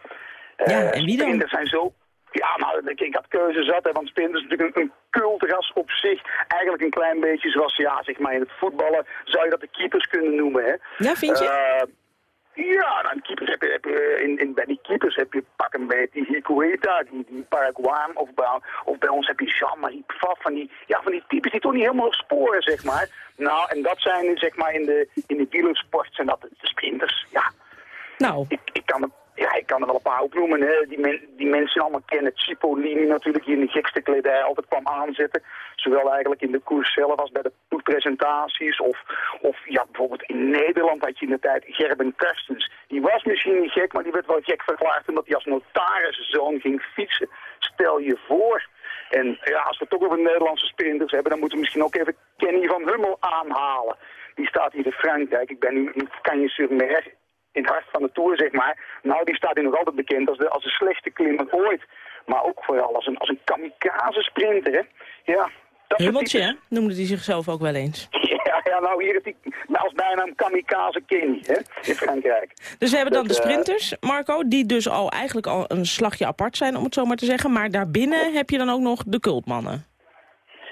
Eh, en wie dan? Zijn zo... Ja, nou, ik, ik had keuze zat, hè, want sprinters is natuurlijk een, een cultras op zich. Eigenlijk een klein beetje zoals, ja, zeg maar, in het voetballen zou je dat de keepers kunnen noemen, hè. Ja, vind je? Eh, ja, nou, keepers heb je, heb je in, in, bij die keepers heb je pak een beetje die Higuita, die, die Paraguaan, of bij, of bij ons heb je Jean-Marie Pfaff, van die, ja, van die types die toch niet helemaal sporen, zeg maar. Nou, en dat zijn, zeg maar, in de, in de wielersport zijn dat de sprinters, ja. Nou. Ik, ik kan het ja, ik kan er wel een paar opnoemen. Hè. Die, die mensen allemaal kennen. Cipollini natuurlijk, die in de gekste kledij altijd kwam aanzetten. Zowel eigenlijk in de koers zelf als bij de ploegpresentaties. Of, of ja, bijvoorbeeld in Nederland had je in de tijd Gerben Karstens. Die was misschien niet gek, maar die werd wel gek verklaard omdat hij als notariszoon ging fietsen. Stel je voor. En ja, als we toch over Nederlandse sprinters hebben, dan moeten we misschien ook even Kenny van Hummel aanhalen. Die staat hier in Frankrijk. Ik ben nu in Cagnes-sur-Mer, in het hart van de Tour, zeg maar. Nou, die staat hier nog altijd bekend als de, als de slechtste klimmer ooit. Maar ook vooral als een, als een kamikaze-sprinter, hè. Ja, dat Hummeltje, hè? noemde hij zichzelf ook wel eens. <laughs> Ja, ja, nou hier is die als bijnaam kamikaze Kenny, hè, in Frankrijk. Dus we hebben dan de Dat, eh, sprinters, Marco, die dus al eigenlijk al een slagje apart zijn, om het zo maar te zeggen. Maar daarbinnen heb je dan ook nog de cultmannen.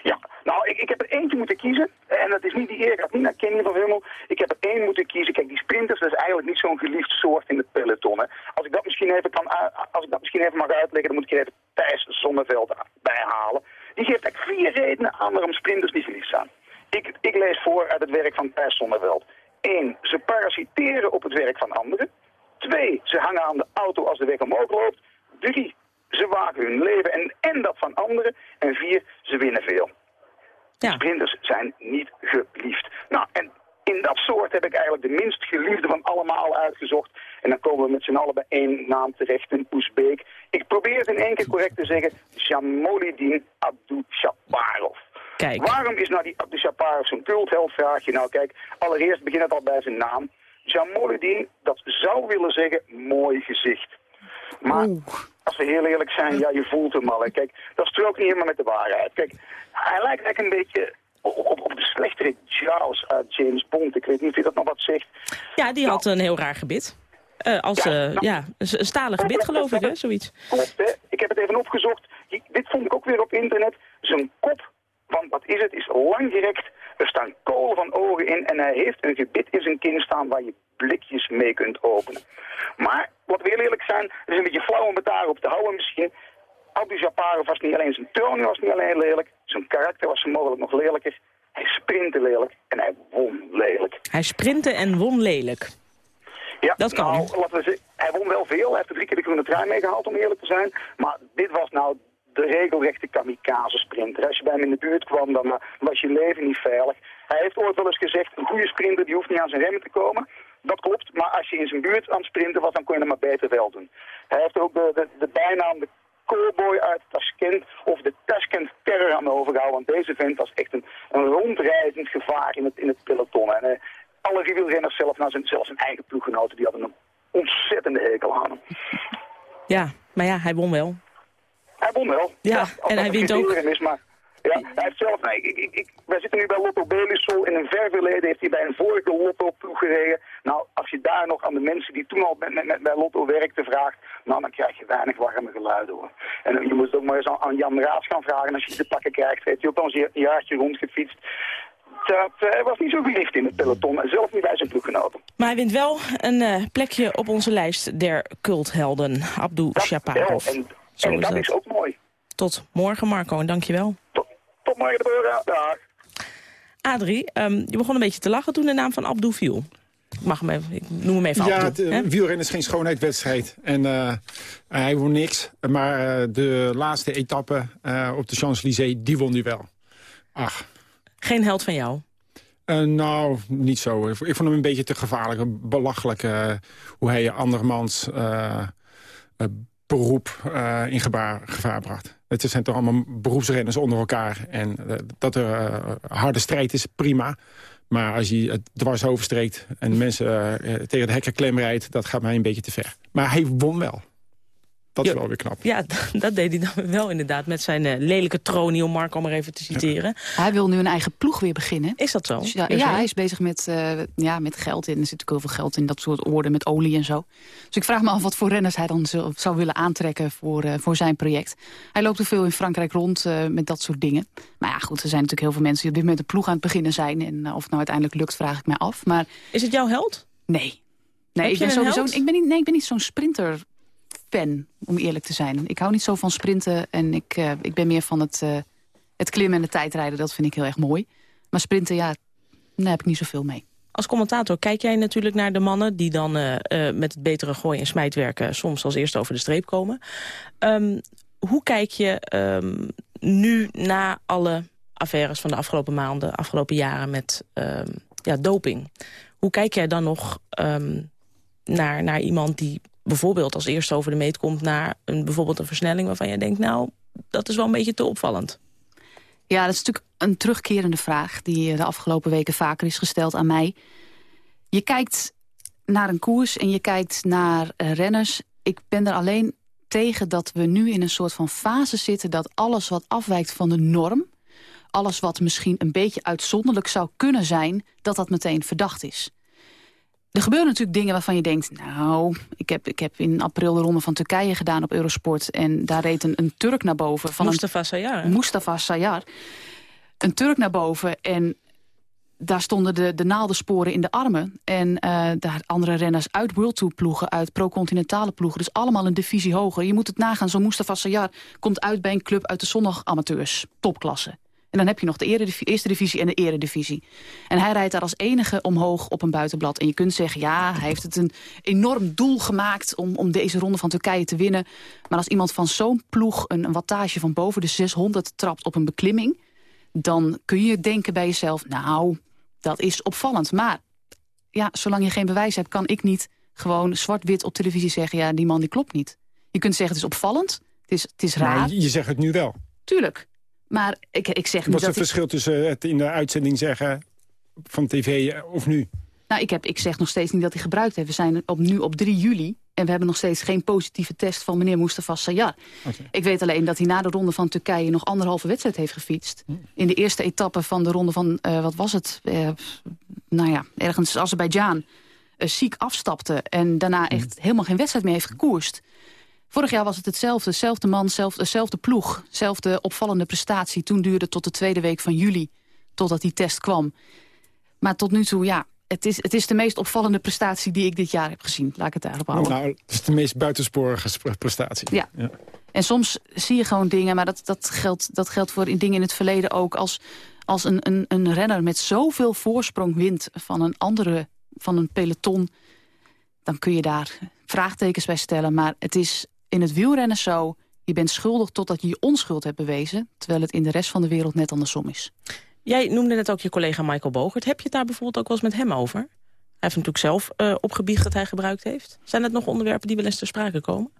Ja, nou, ik, ik heb er eentje moeten kiezen. En dat is niet die naar Kenny van Hummel. Ik heb er één moeten kiezen. Kijk, die sprinters, dat is eigenlijk niet zo'n geliefd soort in het peloton. Hè. Als ik dat misschien even kan, als ik dat misschien even mag uitleggen, dan moet ik er even Thijs Zonneveld bij halen. Die geeft eigenlijk vier redenen aan waarom sprinters niet geliefd zijn. Ik, ik lees voor uit het werk van Thijs Zonneveld. Eén, ze parasiteren op het werk van anderen. Twee, ze hangen aan de auto als de weg omhoog loopt. Drie, ze wagen hun leven en, en dat van anderen. En vier, ze winnen veel. Sprinters zijn niet geliefd. Nou, en in dat soort heb ik eigenlijk de minst geliefde van allemaal uitgezocht. En dan komen we met z'n allen bij één naam terecht, een Oezbeek. Ik probeer het in één keer correct te zeggen. Jamolidin Abdushaparov. Kijk. Waarom is nou die Abdushaparov zo'n cultheld, vraag je nou. Kijk, allereerst begint het al bij zijn naam. Jamolidin, dat zou willen zeggen mooi gezicht. Maar als we heel eerlijk zijn, ja, je voelt hem al. hè. Kijk, dat strookt niet helemaal met de waarheid. Kijk, hij lijkt eigenlijk een beetje op, de slechtere Jaws uit James Bond. Ik weet niet of je dat nog wat zegt. Ja, die had een heel raar gebit. Eh, als, Ja, ja, nou- ja, een stalen gebit geloof ik, hè, zoiets. Klopt, hè? Ik heb het even opgezocht. Dit vond ik ook weer op internet. Zijn kop, want wat is het, is langgerekt. Er staan kolen van ogen in en hij heeft een gebit in zijn kin staan waar je blikjes mee kunt openen. Maar, wat we heel eerlijk zijn, is een beetje flauw om het daarop te houden misschien. Abu Japarov was niet alleen zijn toon was niet alleen lelijk, zijn karakter was zo mogelijk nog lelijker. Hij sprintte lelijk en hij won lelijk. Hij sprintte en won lelijk. Ja, Dat kan. Nou, laten we zeggen, hij won wel veel. Hij heeft er drie keer de groene trui meegehaald, om eerlijk te zijn. Maar dit was nou de regelrechte kamikaze-sprinter. Als je bij hem in de buurt kwam, dan eh, was je leven niet veilig. Hij heeft ooit wel eens gezegd, een goede sprinter die hoeft niet aan zijn remmen te komen. Dat klopt, maar als je in zijn buurt aan het sprinten was, dan kon je het maar beter wel doen. Hij heeft ook de, de, de bijnaam de cowboy uit Tashkent of de Tashkent Terror aan overgehouden. Want deze vent was echt een, een rondreizend gevaar in het, in het peloton. En, eh, alle wielrenners zelf, nou zijn zelfs zijn eigen ploeggenoten, die hadden een ontzettende hekel aan hem. Ja, maar ja, hij won wel. Hij won wel. Ja, en dat hij wint ook. Is, maar, ja, hij heeft zelf, nee, ik, ik, ik, wij zitten nu bij Lotto Belisol. In een ver verleden heeft hij bij een vorige Lotto-ploeg gereden. Nou, als je daar nog aan de mensen die toen al met, met, met, bij Lotto werkten vraagt, nou, dan krijg je weinig warme geluiden hoor. En je moet ook maar eens aan, aan Jan Raas gaan vragen. Als je te pakken krijgt, heeft hij ook al een jaartje rondgefietst. Dat eh, was niet zo geliefd in het peloton. En zelf niet bij zijn ploeggenoten. Maar hij wint wel een eh, plekje op onze lijst der culthelden. Abdou Shaparov. En, Zo en is dat dat. is ook mooi. Tot morgen, Marco, en dankjewel. Tot morgen, Deborah. Dag. Adrie, ehm, je begon een beetje te lachen toen de naam van Abdou viel. Ik, mag hem even, ik noem hem even Ja, Abdou. het, eh, wielrennen is geen schoonheidswedstrijd. En eh, hij won niks. Maar eh, de laatste etappe eh, op de Champs-Élysées, die won hij wel. Ach. Geen held van jou? Eh, nou, niet zo. Ik vond hem een beetje te gevaarlijk. Belachelijk hoe hij andermans eh, eh, beroep eh, in gevaar, gevaar bracht. Het zijn toch allemaal beroepsrenners onder elkaar. En eh, dat er eh, harde strijd is, prima. Maar als je het dwars overstreekt en mensen eh, tegen de hekken klem rijdt... dat gaat mij een beetje te ver. Maar hij won wel. Dat is wel weer knap. Ja, <laughs> dat deed hij dan wel inderdaad met zijn eh, lelijke tronie, om Marco maar even te citeren. Hij wil nu een eigen ploeg weer beginnen. Is dat zo? Dus ja, Is ja, er- hij is bezig met, eh, ja, met geld. En er zit ook heel veel geld in dat soort orde met olie en zo. Dus ik vraag me af wat voor renners hij dan zou, zou willen aantrekken voor, eh, voor zijn project. Hij loopt ook veel in Frankrijk rond eh, met dat soort dingen. Maar ja, goed, er zijn natuurlijk heel veel mensen die op dit moment een ploeg aan het beginnen zijn. En of het nou uiteindelijk lukt, vraag ik mij af. Maar, Is het jouw held? Nee. Nee, ik ben, sowieso, ik, ben niet, nee, ik ben niet zo'n sprinter-fan, om eerlijk te zijn. Ik hou niet zo van sprinten en ik, eh, ik ben meer van het, eh, het klimmen en de tijdrijden. Dat vind ik heel erg mooi. Maar sprinten, ja, daar heb ik niet zoveel mee. Als commentator kijk jij natuurlijk naar de mannen... die dan eh, met het betere gooi- en smijtwerken soms als eerste over de streep komen. Ehm, hoe kijk je ehm, nu na alle affaires van de afgelopen maanden, afgelopen jaren met ehm, ja, doping. Hoe kijk jij dan nog naar, naar iemand die bijvoorbeeld als eerste over de meet komt... naar een, bijvoorbeeld een versnelling waarvan jij denkt... nou, dat is wel een beetje te opvallend. Ja, dat is natuurlijk een terugkerende vraag... die eh, de afgelopen weken vaker is gesteld aan mij. Je kijkt naar een koers en je kijkt naar eh, renners. Ik ben er alleen tegen dat we nu in een soort van fase zitten... dat alles wat afwijkt van de norm... alles wat misschien een beetje uitzonderlijk zou kunnen zijn... dat dat meteen verdacht is. Er gebeuren natuurlijk dingen waarvan je denkt... nou, ik heb, ik heb in april de ronde van Turkije gedaan op Eurosport... en daar reed een, een Turk naar boven. Van Mustafa Sayar? Een, Mustafa Sayar. Een Turk naar boven en daar stonden de, de naaldensporen in de armen. En eh, daar andere renners uit World Tour ploegen, uit pro-continentale ploegen. Dus allemaal een divisie hoger. Je moet het nagaan, zo'n Mustafa Sayar komt uit bij een club uit de zondag-amateurs. Topklasse. En dan heb je nog de eerste divisie en de eredivisie. En hij rijdt daar als enige omhoog op een buitenblad. En je kunt zeggen, ja, hij heeft het een enorm doel gemaakt... om, om deze ronde van Turkije te winnen. Maar als iemand van zo'n ploeg een, een wattage van boven de 600 trapt op een beklimming... dan kun je denken bij jezelf, nou, dat is opvallend. Maar ja, zolang je geen bewijs hebt, kan ik niet gewoon zwart-wit op televisie zeggen... ja, die man die klopt niet. Je kunt zeggen, het is opvallend, het is, het is raar. Maar je zegt het nu wel. Tuurlijk. Maar ik, ik zeg niet Wat is het ik... verschil tussen het in de uitzending zeggen van tv of nu? Nou, ik, heb, ik zeg nog steeds niet dat hij gebruikt heeft. We zijn op, nu op 3 juli en we hebben nog steeds geen positieve test van meneer Mustafa Sayar. Ik weet alleen dat hij na de ronde van Turkije nog anderhalve wedstrijd heeft gefietst. In de eerste etappe van de ronde van, eh, wat was het? Eh, nou ja, ergens Azerbeidzjan. eh, ziek afstapte en daarna echt helemaal geen wedstrijd meer heeft gekoerst. Vorig jaar was het hetzelfde. Zelfde man, zelfde, dezelfde ploeg. Zelfde opvallende prestatie. Toen duurde het tot de tweede week van juli. Totdat die test kwam. Maar tot nu toe, ja. Het is, het is de meest opvallende prestatie die ik dit jaar heb gezien. Laat ik het daarop houden. Nou, dat is de meest buitensporige sp- prestatie. Ja. En soms zie je gewoon dingen, maar dat, dat, geldt, dat geldt voor in dingen in het verleden ook. Als, als een, een, een renner met zoveel voorsprong wint van een andere, van een peloton... dan kun je daar vraagtekens bij stellen. Maar het is in het wielrennen zo, je bent schuldig totdat je je onschuld hebt bewezen... terwijl het in de rest van de wereld net andersom is. Jij noemde net ook je collega Michael Bogert. Heb je het daar bijvoorbeeld ook wel eens met hem over? Hij heeft natuurlijk zelf eh, opgebiecht dat hij gebruikt heeft. Zijn het nog onderwerpen die wel eens ter sprake komen?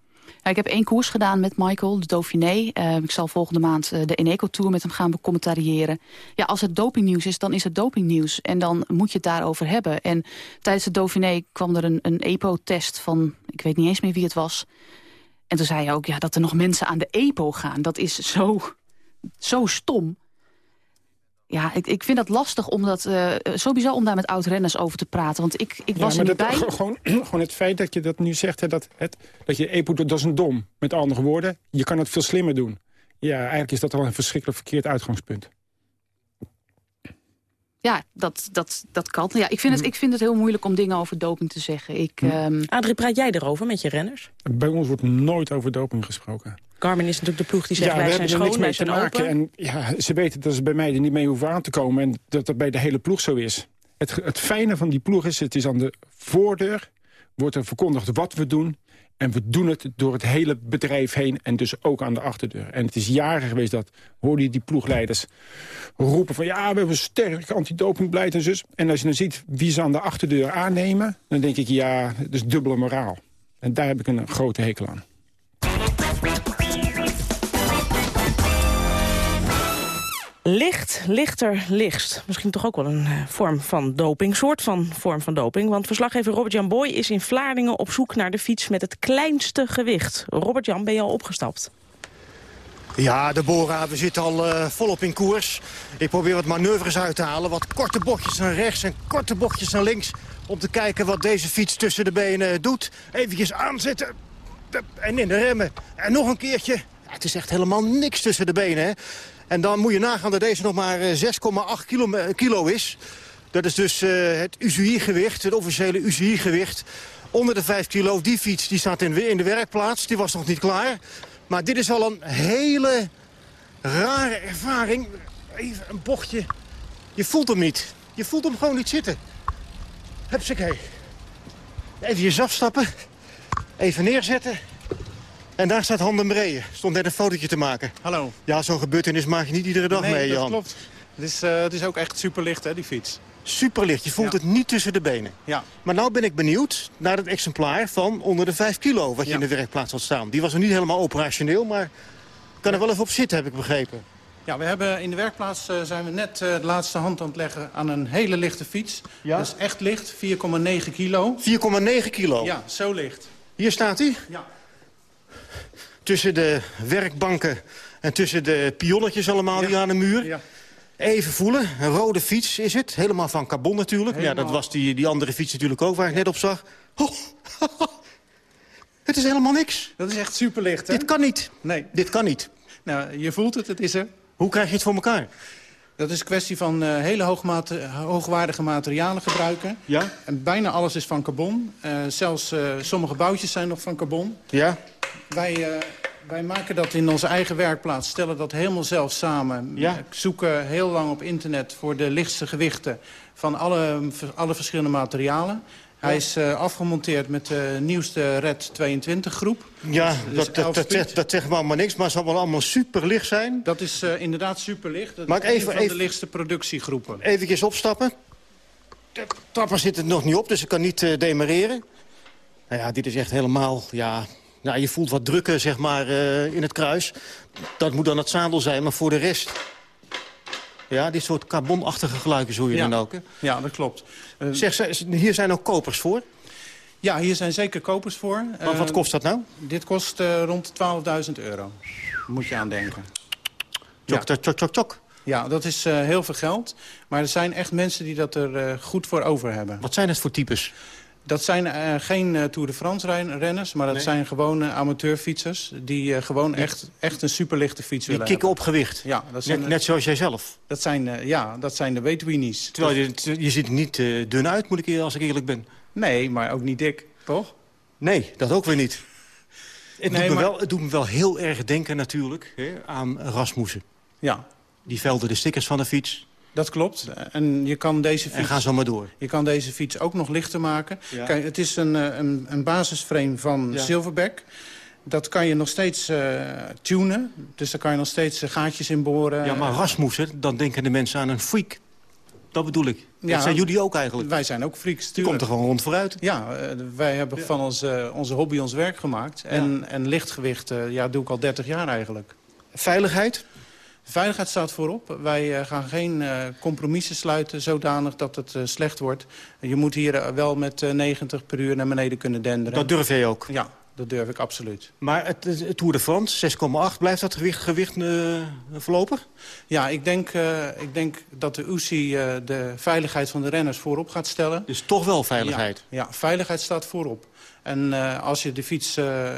Ja, ik heb één koers gedaan met Michael, de Dauphiné. Eh, ik zal volgende maand eh, de Eneco Tour met hem gaan becommentariëren. Ja, als het dopingnieuws is, dan is het dopingnieuws. En dan moet je het daarover hebben. En tijdens de Dauphiné kwam er een, een EPO-test van... ik weet niet eens meer wie het was. En toen zei hij ook ja, dat er nog mensen aan de EPO gaan. Dat is zo, zo stom. Ja, ik, ik vind dat lastig om dat, eh, sowieso om daar met oud-renners over te praten. Want ik, ik was ja, er maar niet dat, bij. ge- <clears throat> Gewoon, <clears throat> gewoon het feit dat je dat nu zegt, hè, dat, het, dat je EPO doet, dat is een dom. Met andere woorden, je kan het veel slimmer doen. Ja, eigenlijk is dat al een verschrikkelijk verkeerd uitgangspunt. Ja, dat, dat, dat kan. Ja, ik, vind het, ik vind het heel moeilijk om dingen over doping te zeggen. Ik, ehm, Adrie, praat jij erover met je renners? Bij ons wordt nooit over doping gesproken. Garmin is natuurlijk de ploeg die zegt ja, wij zijn schoon, niks mee te maken. open. En ja, ze weten dat ze bij mij er niet mee hoeven aan te komen... en dat dat bij de hele ploeg zo is. Het, het fijne van die ploeg is, het is aan de voordeur... wordt er verkondigd wat we doen... en we doen het door het hele bedrijf heen en dus ook aan de achterdeur. En het is jaren geweest dat, hoorde je die ploegleiders roepen van... ja, we hebben een sterk antidopingbeleid en zus. En als je dan ziet wie ze aan de achterdeur aannemen... dan denk ik, ja, dat is dubbele moraal. En daar heb ik een grote hekel aan. Licht, lichter, lichtst. Misschien toch ook wel een eh, vorm van doping, soort van vorm van doping. Want verslaggever Robert-Jan Boy is in Vlaardingen op zoek naar de fiets met het kleinste gewicht. Robert-Jan, ben je al opgestapt? Ja, Deborah, we zitten al eh, volop in koers. Ik probeer wat manoeuvres uit te halen. Wat korte bochtjes naar rechts en korte bochtjes naar links. Om te kijken wat deze fiets tussen de benen doet. Eventjes aanzetten. En in de remmen. En nog een keertje. Het is echt helemaal niks tussen de benen, hè. En dan moet je nagaan dat deze nog maar eh, 6,8 kilo, eh, kilo is. Dat is dus eh, het UCI-gewicht, het officiële UCI-gewicht. Onder de 5 kilo, die fiets die staat in, in de werkplaats. Die was nog niet klaar. Maar dit is al een hele rare ervaring. Even een bochtje. Je voelt hem niet. Je voelt hem gewoon niet zitten. Hupsakee. Even je afstappen. Even neerzetten. En daar staat Han de Breeën. Stond net een fotootje te maken. Hallo. Ja, zo'n gebeurtenis maak je niet iedere dag nee, mee, dat Jan. klopt. Het is, eh, het is ook echt superlicht, hè, die fiets. Superlicht, je voelt Ja. het niet tussen de benen. Ja. Maar nou ben ik benieuwd naar het exemplaar van onder de 5 kilo... wat je Ja. in de werkplaats had staan. Die was nog niet helemaal operationeel, maar kan er wel even op zitten, heb ik begrepen. Ja, we hebben in de werkplaats eh, zijn we net eh, de laatste hand aan het leggen aan een hele lichte fiets. Ja? Dat is echt licht, 4,9 kilo. 4,9 kilo. Ja, zo licht. Hier staat hij. Ja. Tussen de werkbanken en tussen de pionnetjes allemaal hier aan de muur. Ja. Even voelen. Een rode fiets is het. Helemaal van carbon natuurlijk. Ja, dat was die, die andere fiets natuurlijk ook waar ik net op zag. Oh, het is helemaal niks. Dat is echt superlicht, hè? Dit kan niet. Nee. Dit kan niet. Nou, je voelt het, het is er. Hoe krijg je het voor elkaar? Dat is een kwestie van eh, hele hoogmate- hoogwaardige materialen gebruiken. Ja? En bijna alles is van carbon. Eh, zelfs eh, sommige boutjes zijn nog van carbon. Ja? Wij, eh, wij maken dat in onze eigen werkplaats, stellen dat helemaal zelf samen. Ja. Zoeken heel lang op internet voor de lichtste gewichten van alle, alle verschillende materialen. Hij is eh, afgemonteerd met de nieuwste RED 22 groep. Ja, Dus dat, dat, 11 dat, zegt, dat zegt me allemaal niks, maar het zal wel allemaal super licht zijn. Dat is eh, inderdaad superlicht. Dat Mag is even- van de lichtste productiegroepen. Even opstappen. De trapper zit er nog niet op, dus ik kan niet eh, demareren. Nou ja, dit is echt helemaal... Ja, nou, je voelt wat drukken, zeg maar, eh, in het kruis. Dat moet dan het zadel zijn, maar voor de rest... Ja, dit soort carbonachtige geluiden hoor je Ja. dan ook, hè? Ja, dat klopt. Eh, Zeg, ze- hier zijn ook kopers voor. Ja, hier zijn zeker kopers voor. Wat, wat Eh, kost dat nou? Dit kost rond 12.000 euro. Moet je aan denken. Tjok, tjok, tjok, tjok, tjok. Ja, dat is heel veel geld. Maar er zijn echt mensen die dat er goed voor over hebben. Wat zijn het voor types? Dat zijn eh, geen eh, Tour de France ren- renners, maar dat Nee. zijn gewoon amateurfietsers... die eh, gewoon echt, echt een superlichte fiets Die willen kikken hebben. op gewicht. Ja, dat zijn, Net, net zoals jij zelf. Dat zijn, ja, dat zijn de weetweenies. Terwijl je, je ziet er niet dun uit, moet ik eer- als ik eerlijk ben. Nee, maar ook niet dik, toch? Nee, dat ook weer niet. Het, Nee, doet, me maar- wel, het doet me wel heel erg denken natuurlijk hè, aan Rasmussen. Ja, Die velde de stickers van de fiets dat klopt. En je kan deze en fiets... gaan zo maar door. Je kan deze fiets ook nog lichter maken. Ja. Kijk, het is een, eh, een, een basisframe van Ja. Silverback. Dat kan je nog steeds eh, tunen. Dus daar kan je nog steeds eh, gaatjes in boren. Ja, maar Rasmussen, dan denken de mensen aan een freak. Dat bedoel ik. Ja. Dat zijn jullie ook eigenlijk. Wij zijn ook freaks, tuurlijk. komt er gewoon rond vooruit. Ja, wij hebben van onze, onze hobby ons werk gemaakt. En, en lichtgewicht eh, ja, doe ik al 30 jaar eigenlijk. Veiligheid? Veiligheid staat voorop. Wij eh, gaan geen eh, compromissen sluiten zodanig dat het eh, slecht wordt. Je moet hier wel met eh, 90 per uur naar beneden kunnen denderen. Dat durf jij ook. Ja, dat durf ik absoluut. Maar het, het, Tour de France, 6,8, blijft dat gewicht, gewicht voorlopig? Ja, ik denk, ik denk dat de UCI de veiligheid van de renners voorop gaat stellen. Dus toch wel veiligheid? Ja, ja, veiligheid staat voorop. En eh, als je de fiets eh,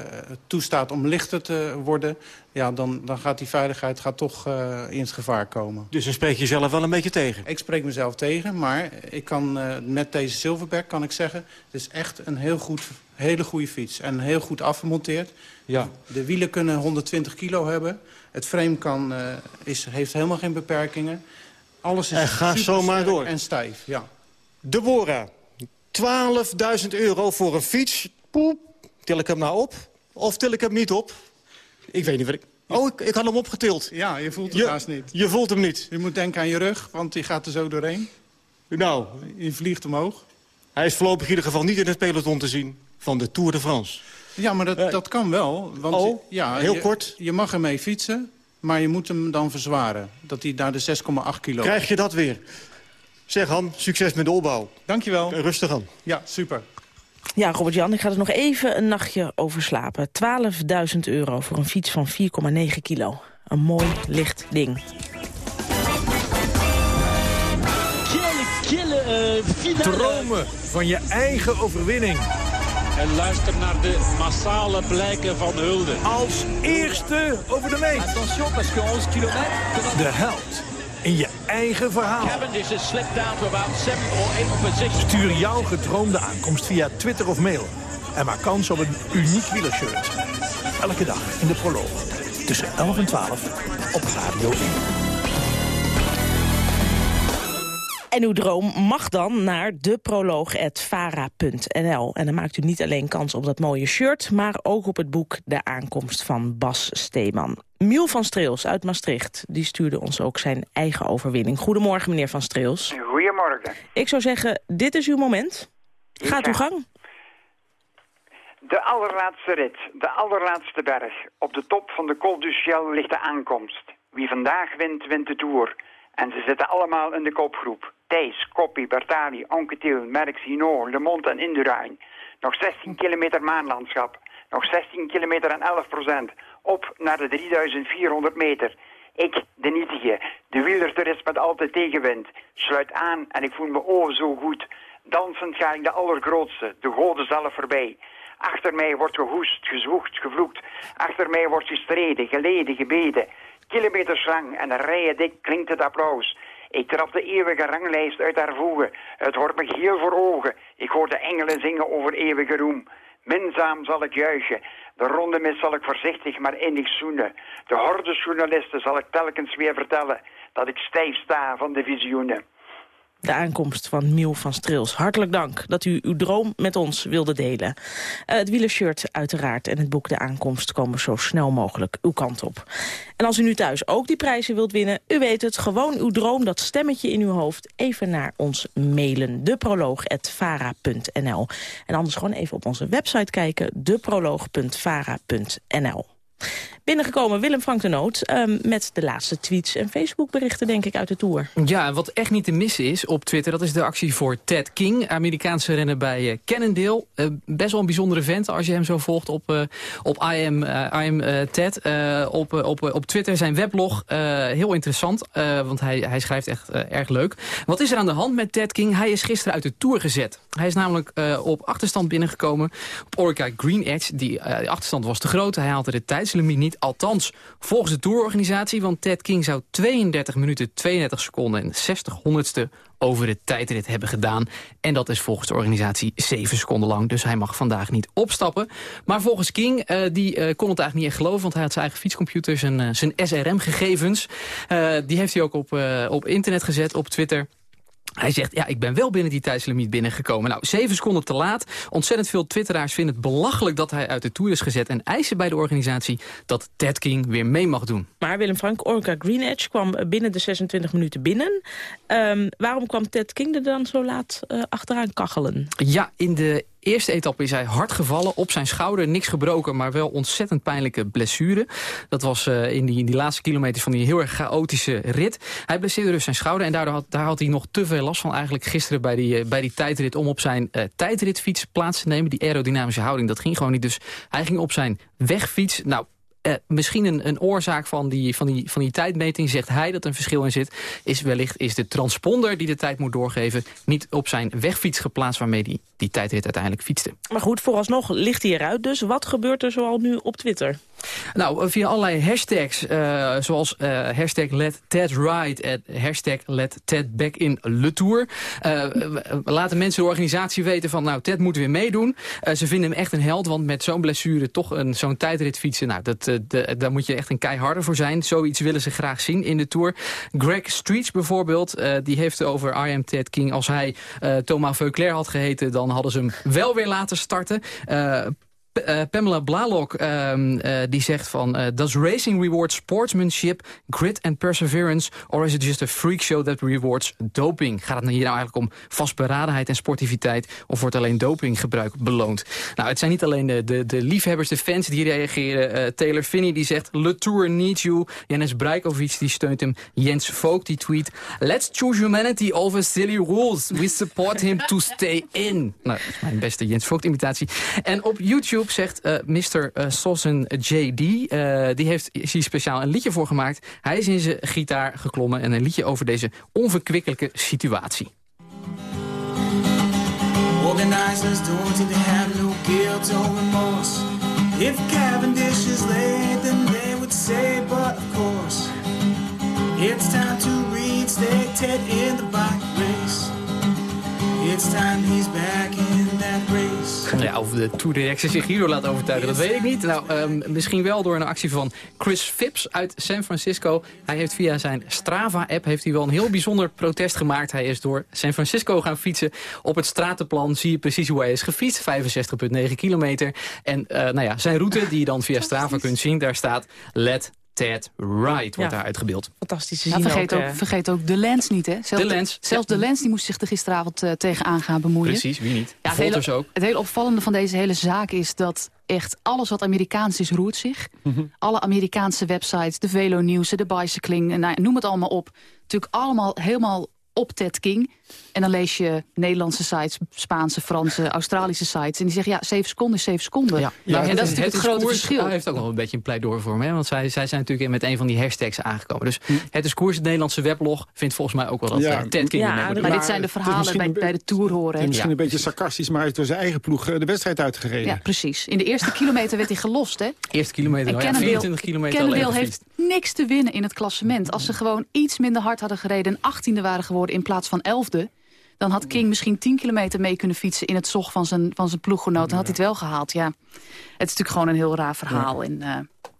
toestaat om lichter te worden... Ja, dan, dan gaat die veiligheid gaat toch eh, in het gevaar komen. Dus dan spreek je jezelf wel een beetje tegen? Ik spreek mezelf tegen, maar ik kan, met deze Silverback kan ik zeggen... het is echt een heel goed, hele goede fiets en heel goed afgemonteerd. Ja. De wielen kunnen 120 kilo hebben. Het frame kan, is, heeft helemaal geen beperkingen. Alles is En ga zo supersterk maar door. En stijf, ja. De Bora. 12.000 euro voor een fiets. Poep. Til ik hem nou op? Of til ik hem niet op? Ik weet niet wat ik... Oh, ik, ik had hem opgetild. Ja, je voelt het Je, haast niet. je voelt hem niet. Je moet denken aan je rug, want die gaat er zo doorheen. Nou, Je vliegt omhoog. hij is voorlopig in ieder geval niet in het peloton te zien van de Tour de France. Ja, maar dat, dat kan wel. Want oh, ja, heel je, kort. Je mag ermee fietsen, maar je moet hem dan verzwaren. Dat hij naar de 6,8 kilo... Krijg je dat weer? Zeg Han, succes met de opbouw. Dankjewel. Rustig aan. Ja, super. Ja, Robert-Jan, ik ga er nog even een nachtje over slapen. 12.000 euro voor een fiets van 4,9 kilo. Een mooi licht ding. Dromen van je eigen overwinning. En luister naar de massale blijken van hulde. Als eerste over de meet. Attention, parce que 11 kilometer... De held in je eigen verhaal. Cavendish has slipped down to about 7 or 8 position. Stuur jouw gedroomde aankomst via Twitter of mail. En maak kans op een uniek wielershirt. Elke dag in de proloog. Tussen 11 en 12 op Radio 1. En uw droom mag dan naar deproloog.vara.nl. En dan maakt u niet alleen kans op dat mooie shirt... maar ook op het boek De aankomst van Bas Steeman. Miel van Streels uit Maastricht die stuurde ons ook zijn eigen overwinning. Goedemorgen, meneer van Streels. Goedemorgen. Ik zou zeggen, dit is uw moment. Gaat uw gang. De allerlaatste rit, de allerlaatste berg. Op de top van de Col du Ciel ligt de aankomst. Wie vandaag wint, wint de Tour. En ze zitten allemaal in de kopgroep. Thijs, Koppie, Bertali, Anquetil, Merckx, Hinault, Le Mont en Indurain. Nog 16 kilometer maanlandschap. Nog 16 kilometer en 11 procent. Op naar de 3400 meter. Ik, de nietige, de wielertourist met altijd tegenwind. Sluit aan en ik voel me oh zo goed. Dansend ga ik de allergrootste, de goden zelf voorbij. Achter mij wordt gehoest, gezwoegd, gevloekt. Achter mij wordt gestreden, geleden, gebeden. Kilometers lang en rijen dik klinkt het applaus. Ik trap de eeuwige ranglijst uit haar voegen. Het wordt me heel voor ogen. Ik hoor de engelen zingen over eeuwige roem. Minzaam zal ik juichen. De ronde mis zal ik voorzichtig maar innig zoenen. De horde journalisten zal ik telkens weer vertellen... dat ik stijf sta van de visioenen. De aankomst van Miel van Streels. Hartelijk dank dat u uw droom met ons wilde delen. Eh, het wielershirt uiteraard en het boek De Aankomst komen zo snel mogelijk uw kant op. En als u nu thuis ook die prijzen wilt winnen, u weet het, gewoon uw droom, dat stemmetje in uw hoofd, even naar ons mailen. deproloog.vara.nl En anders gewoon even op onze website kijken, deproloog.vara.nl. Binnengekomen Willem Frank de Noot ehm, met de laatste tweets en Facebookberichten denk ik uit de Tour. Ja, wat echt niet te missen is op Twitter, dat is de actie voor Ted King. Amerikaanse renner bij uh, Cannondale. Uh, best wel een bijzondere vent als je hem zo volgt op, uh, op I am, I am Ted. op, op, op Twitter zijn weblog, heel interessant, want hij, hij schrijft echt erg leuk. Wat is er aan de hand met Ted King? Hij is gisteren uit de Tour gezet. Hij is namelijk op achterstand binnengekomen op Orica Green Edge. Die achterstand was te groot, hij haalde de tijdslimiet niet. Althans, volgens de tourorganisatie, want Ted King zou 32 minuten 32 seconden en 60 honderdste over de tijdrit hebben gedaan. En dat is volgens de organisatie 7 seconden lang. Dus hij mag vandaag niet opstappen. Maar volgens King, uh, die kon het eigenlijk niet echt geloven... want hij had zijn eigen fietscomputer, zijn, zijn SRM-gegevens. die heeft hij ook op, op internet gezet, op Twitter... Hij zegt, ja, ik ben wel binnen die tijdslimiet binnengekomen. Nou, zeven seconden te laat. Ontzettend veel twitteraars vinden het belachelijk dat hij uit de Tour is gezet... en eisen bij de organisatie dat Ted King weer mee mag doen. Maar Willem Frank, Orca Green Edge kwam binnen de 26 minuten binnen. Um, waarom kwam Ted King er dan zo laat uh, achteraan kachelen? Ja, in de eerste etappe is hij hard gevallen, op zijn schouder, niks gebroken... maar wel ontzettend pijnlijke blessure. Dat was uh, in, die, in die laatste kilometers van die heel erg chaotische rit. Hij blesseerde dus zijn schouder en daardoor had, daar had hij nog te veel last van... eigenlijk gisteren bij die, uh, bij die tijdrit om op zijn uh, tijdritfiets plaats te nemen. Die aerodynamische houding, dat ging gewoon niet. Dus hij ging op zijn wegfiets. Nou, uh, misschien een, een oorzaak van die, van, die, van die tijdmeting, zegt hij dat een verschil in zit, is wellicht is de transponder die de tijd moet doorgeven niet op zijn wegfiets geplaatst waarmee hij die, die tijdrit uiteindelijk fietste. Maar goed, vooralsnog ligt hij eruit dus. Wat gebeurt er zoal nu op Twitter? Nou, via allerlei hashtags, uh, zoals uh, hashtag let Ted ride en hashtag let Ted back in Le Tour. Uh, laten mensen de organisatie weten van, nou, Ted moet weer meedoen. ze vinden hem echt een held, want met zo'n blessure toch zo'n tijdrit fietsen, nou, dat, de, daar moet je echt een keiharde voor zijn. Zoiets willen ze graag zien in de Tour. Greg Streets bijvoorbeeld, die heeft over I Ted King. Als hij Thomas Veuclair had geheten, dan hadden ze hem wel weer laten starten. Uh, Pamela Blalok um, uh, die zegt van... Uh, Does racing reward sportsmanship, grit and perseverance... or is it just a freak show that rewards doping? Gaat het hier nou eigenlijk om vastberadenheid en sportiviteit... of wordt alleen dopinggebruik beloond? Nou, het zijn niet alleen de, de, de liefhebbers, de fans die reageren. Taylor Finney die zegt... Le Tour needs you. Janis Breikovic die steunt hem. Jens Vogt die tweet... Let's choose humanity over silly rules. We support him to stay in. Nou, dat is mijn beste Jens Vogt-imitatie. En op YouTube zegt uh, Mr. Uh, Sossen JD. Uh, die heeft hier speciaal een liedje voor gemaakt. Hij is in zijn gitaar geklommen en een liedje over deze onverkwikkelijke situatie. Organizers don't seem to have no guilt or remorse. If Cavendish is late, then they would say, but of course, it's time to reinstate Ted in the bike race. It's time he's back in that race. Ja, of de Tour Directie zich hierdoor laat overtuigen, dat weet ik niet. Nou, ehm, misschien wel door een actie van Chris Phipps uit San Francisco. Hij heeft via zijn Strava-app heeft hij wel een heel bijzonder protest gemaakt. Hij is door San Francisco gaan fietsen. Op het stratenplan zie je precies hoe hij is gefietst. 65,9 kilometer. En eh, nou ja, zijn route, die je dan via Strava kunt zien, daar staat Let Ted Right, wordt Ja. daar uitgebeeld. Fantastisch te Ja, zien vergeet, ook, eh, vergeet ook de Lens niet, hè? Zelfs De Lens, Zelfs de Lens die moest zich er gisteravond eh, tegenaan gaan bemoeien. Precies, wie niet? Ja, het, hele, ook. het hele opvallende van deze hele zaak is dat echt alles wat Amerikaans is roert zich. Mhm. Alle Amerikaanse websites, de Velo Nieuws, de Bicycling, en nou, noem het allemaal op. Natuurlijk allemaal helemaal op Ted King. En dan lees je Nederlandse sites, Spaanse, Franse, Australische sites. En die zeggen, ja, 7 seconden is 7 seconden. Ja, en dat is natuurlijk het, grote koers. verschil. Hij heeft ook wel een beetje een pleidooi voor hem. Hè? Want zij, zij zijn natuurlijk met een van die hashtags aangekomen. Dus het is koers, het Nederlandse weblog, vindt volgens mij ook wel dat Ja, ja, Ted King Ja, maar dit zijn de verhalen bij, bij de Tour horen. Het hè. is misschien een beetje sarcastisch, maar hij heeft door zijn eigen ploeg eh, de wedstrijd uitgereden. Ja, precies. In de eerste kilometer werd hij gelost, hè? Eerste kilometer, En nou ja, Cannondale, 24 kilometer Cannondale heeft niks te winnen in het klassement. Als ze gewoon iets minder hard hadden gereden... en 18e waren geworden in plaats van 11e... dan had King misschien 10 kilometer mee kunnen fietsen... in het zog van zijn, van zijn ploeggenoot. Dan had hij het wel gehaald, ja. Het is natuurlijk gewoon een heel raar verhaal. En, eh,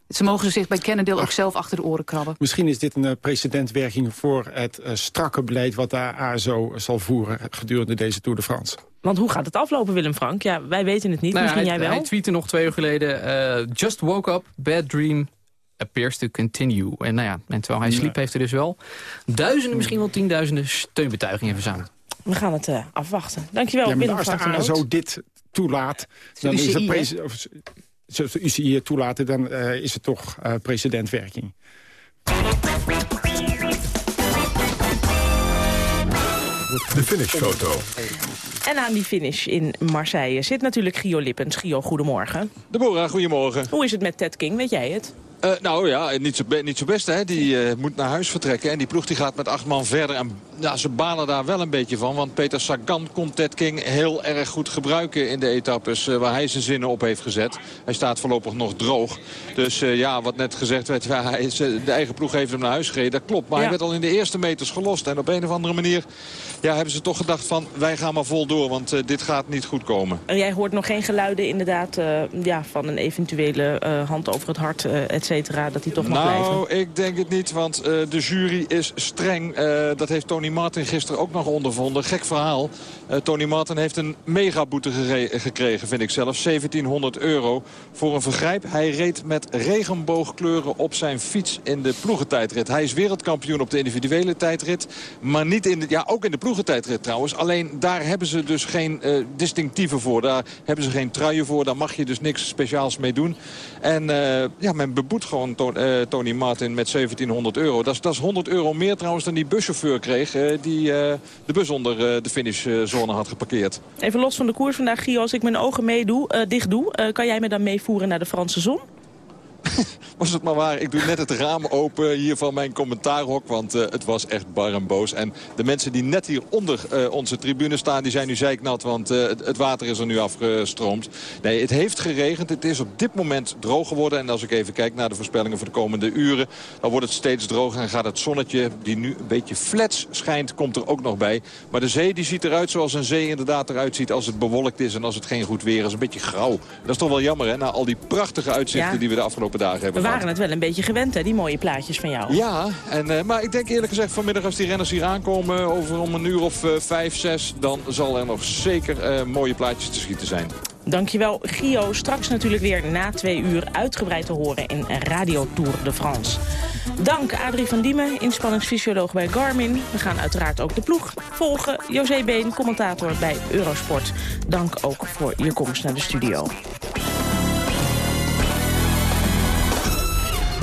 ze mogen zich bij Cannondale ook zelf achter de oren krabben. Misschien is dit een eh, precedentwerking voor het eh, strakke beleid... wat de ASO zal voeren gedurende deze Tour de France. Want hoe gaat het aflopen, Willem Frank? Ja, wij weten het niet. Nou ja, Misschien hij, jij wel. Hij tweette nog twee uur geleden... eh, Just woke up, bad dream appears to continue. En, nou ja, en terwijl hij sliep heeft hij dus wel duizenden, misschien wel tienduizenden steunbetuigingen verzameld. We gaan het eh, afwachten. Dankjewel, Ja, maar als de. ASO dit toelaat... dan is het of, zoals de UCI het toelaten, dan eh, is het toch eh, precedentwerking. De finishfoto. En aan die finish in Marseille zit natuurlijk Gio Lippens. Gio, goedemorgen. Deborah, goedemorgen. Hoe is het met Ted King, weet jij het? Eh, nou ja, niet zo, niet zo best. Hè. Die eh, moet naar huis vertrekken. En die ploeg die gaat met acht man verder. En ja, ze balen daar wel een beetje van. Want Peter Sagan kon Ted King heel erg goed gebruiken in de etappes eh, waar hij zijn zinnen op heeft gezet. Hij staat voorlopig nog droog. Dus ja, wat net gezegd werd, <laughs> ja, hij is, de eigen ploeg heeft hem naar huis gereden. Dat klopt, maar Ja. hij werd al in de eerste meters gelost. En op een of andere manier ja, hebben ze toch gedacht van wij gaan maar vol door. Want dit gaat niet goed komen. En jij hoort nog geen geluiden inderdaad ja, van een eventuele hand over het hart, eh et cetera, dat hij toch mag blijven. Nou, ik denk het niet, want eh, de jury is streng. Eh, dat heeft Tony Martin gisteren ook nog ondervonden. Gek verhaal. Eh, Tony Martin heeft een megaboete gekregen, vind ik zelf. 1700 euro voor een vergrijp. Hij reed met regenboogkleuren op zijn fiets in de ploegentijdrit. Hij is wereldkampioen op de individuele tijdrit. Maar niet in de, ja, ook in de ploegentijdrit trouwens. Alleen daar hebben ze dus geen eh, distinctieven voor. Daar hebben ze geen truien voor. Daar mag je dus niks speciaals mee doen. En ja, men beboet gewoon eh, Tony Martin met 1700 euro. Dat is, dat is 100 euro meer trouwens dan die buschauffeur kreeg... die eh, de bus onder eh, de finishzone had geparkeerd. Even los van de koers vandaag, Gio, als ik mijn ogen meedoe, dicht doe, kan jij me dan meevoeren naar de Franse zon? <laughs> Was het maar waar. Ik doe net het raam open hier van mijn commentaarhok. Want eh, het was echt bar en boos. En de mensen die net hier onder eh, onze tribune staan... die zijn nu zeiknat, want eh, het, het water is er nu afgestroomd. Nee, het heeft geregend. Het is op dit moment droog geworden. En als ik even kijk naar de voorspellingen voor de komende uren... dan wordt het steeds droger en gaat het zonnetje... die nu een beetje flats schijnt, komt er ook nog bij. Maar de zee die ziet eruit zoals een zee inderdaad eruit ziet... als het bewolkt is en als het geen goed weer is. Een beetje grauw. Dat is toch wel jammer, hè? Na al die prachtige uitzichten Ja. die we de afgelopen dagen hebben We gehad. waren het wel een beetje gewend, hè, die mooie plaatjes van jou. Ja, en, eh, maar ik denk eerlijk gezegd vanmiddag als die renners hier aankomen... over om een uur of eh, vijf, zes... dan zal er nog zeker eh, mooie plaatjes te schieten zijn. Dankjewel, Gio. Straks natuurlijk weer na twee uur uitgebreid te horen in Radio Tour de France. Dank Adrie van Diemen, inspanningsfysioloog bij Garmin. We gaan uiteraard ook de ploeg volgen. José Been, commentator bij Eurosport. Dank ook voor je komst naar de studio.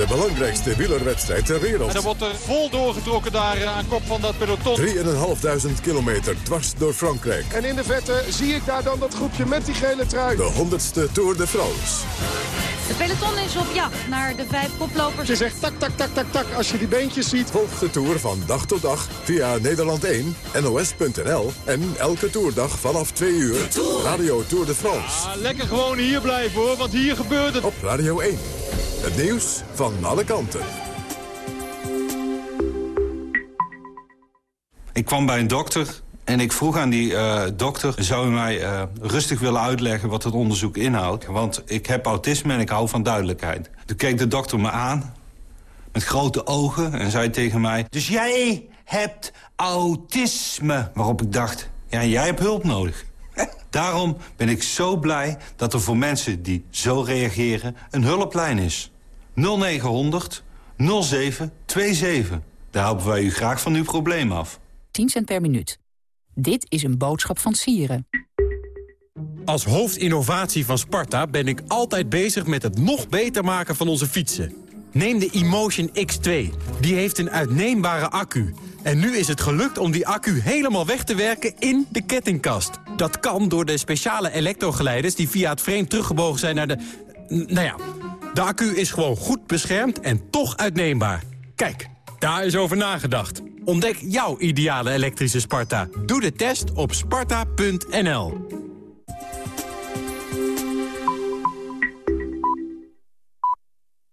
De belangrijkste wielerwedstrijd ter En wereld. er wordt er vol doorgetrokken daar eh, aan kop van dat peloton. 3.500 kilometer dwars door Frankrijk. En in de vette zie ik daar dan dat groepje met die gele trui. De 100ste Tour de France. De peloton is op jacht naar de vijf koplopers. Je zegt tak, tak, tak, tak, tak als je die beentjes ziet. Volg de Tour van dag tot dag via Nederland 1, NOS.nl en elke toerdag vanaf 2 uur. Radio Tour de France. Ah, lekker gewoon hier blijven hoor, want hier gebeurt het. Op Radio 1. Het nieuws van alle kanten. Ik kwam bij een dokter En ik vroeg aan die eh, dokter, zou u mij eh, rustig willen uitleggen wat het onderzoek inhoudt? Want ik heb autisme en ik hou van duidelijkheid. Toen keek de dokter me aan, met grote ogen, en zei tegen mij... Dus jij hebt autisme. Waarop ik dacht, ja, jij hebt hulp nodig. <laughs> Daarom ben ik zo blij dat er voor mensen die zo reageren een hulplijn is. 0900 0727. Daar helpen wij u graag van uw probleem af. 10 cent per minuut. Dit is een boodschap van Sieren. Als hoofdinnovatie van Sparta ben ik altijd bezig met het nog beter maken van onze fietsen. Neem de Emotion X2. Die heeft een uitneembare accu. En nu is het gelukt om die accu helemaal weg te werken in de kettingkast. Dat kan door de speciale elektrogeleiders die via het frame teruggebogen zijn naar de... Nou ja, de accu is gewoon goed beschermd en toch uitneembaar. Kijk, daar is over nagedacht. Ontdek jouw ideale elektrische Sparta. Doe de test op sparta.nl.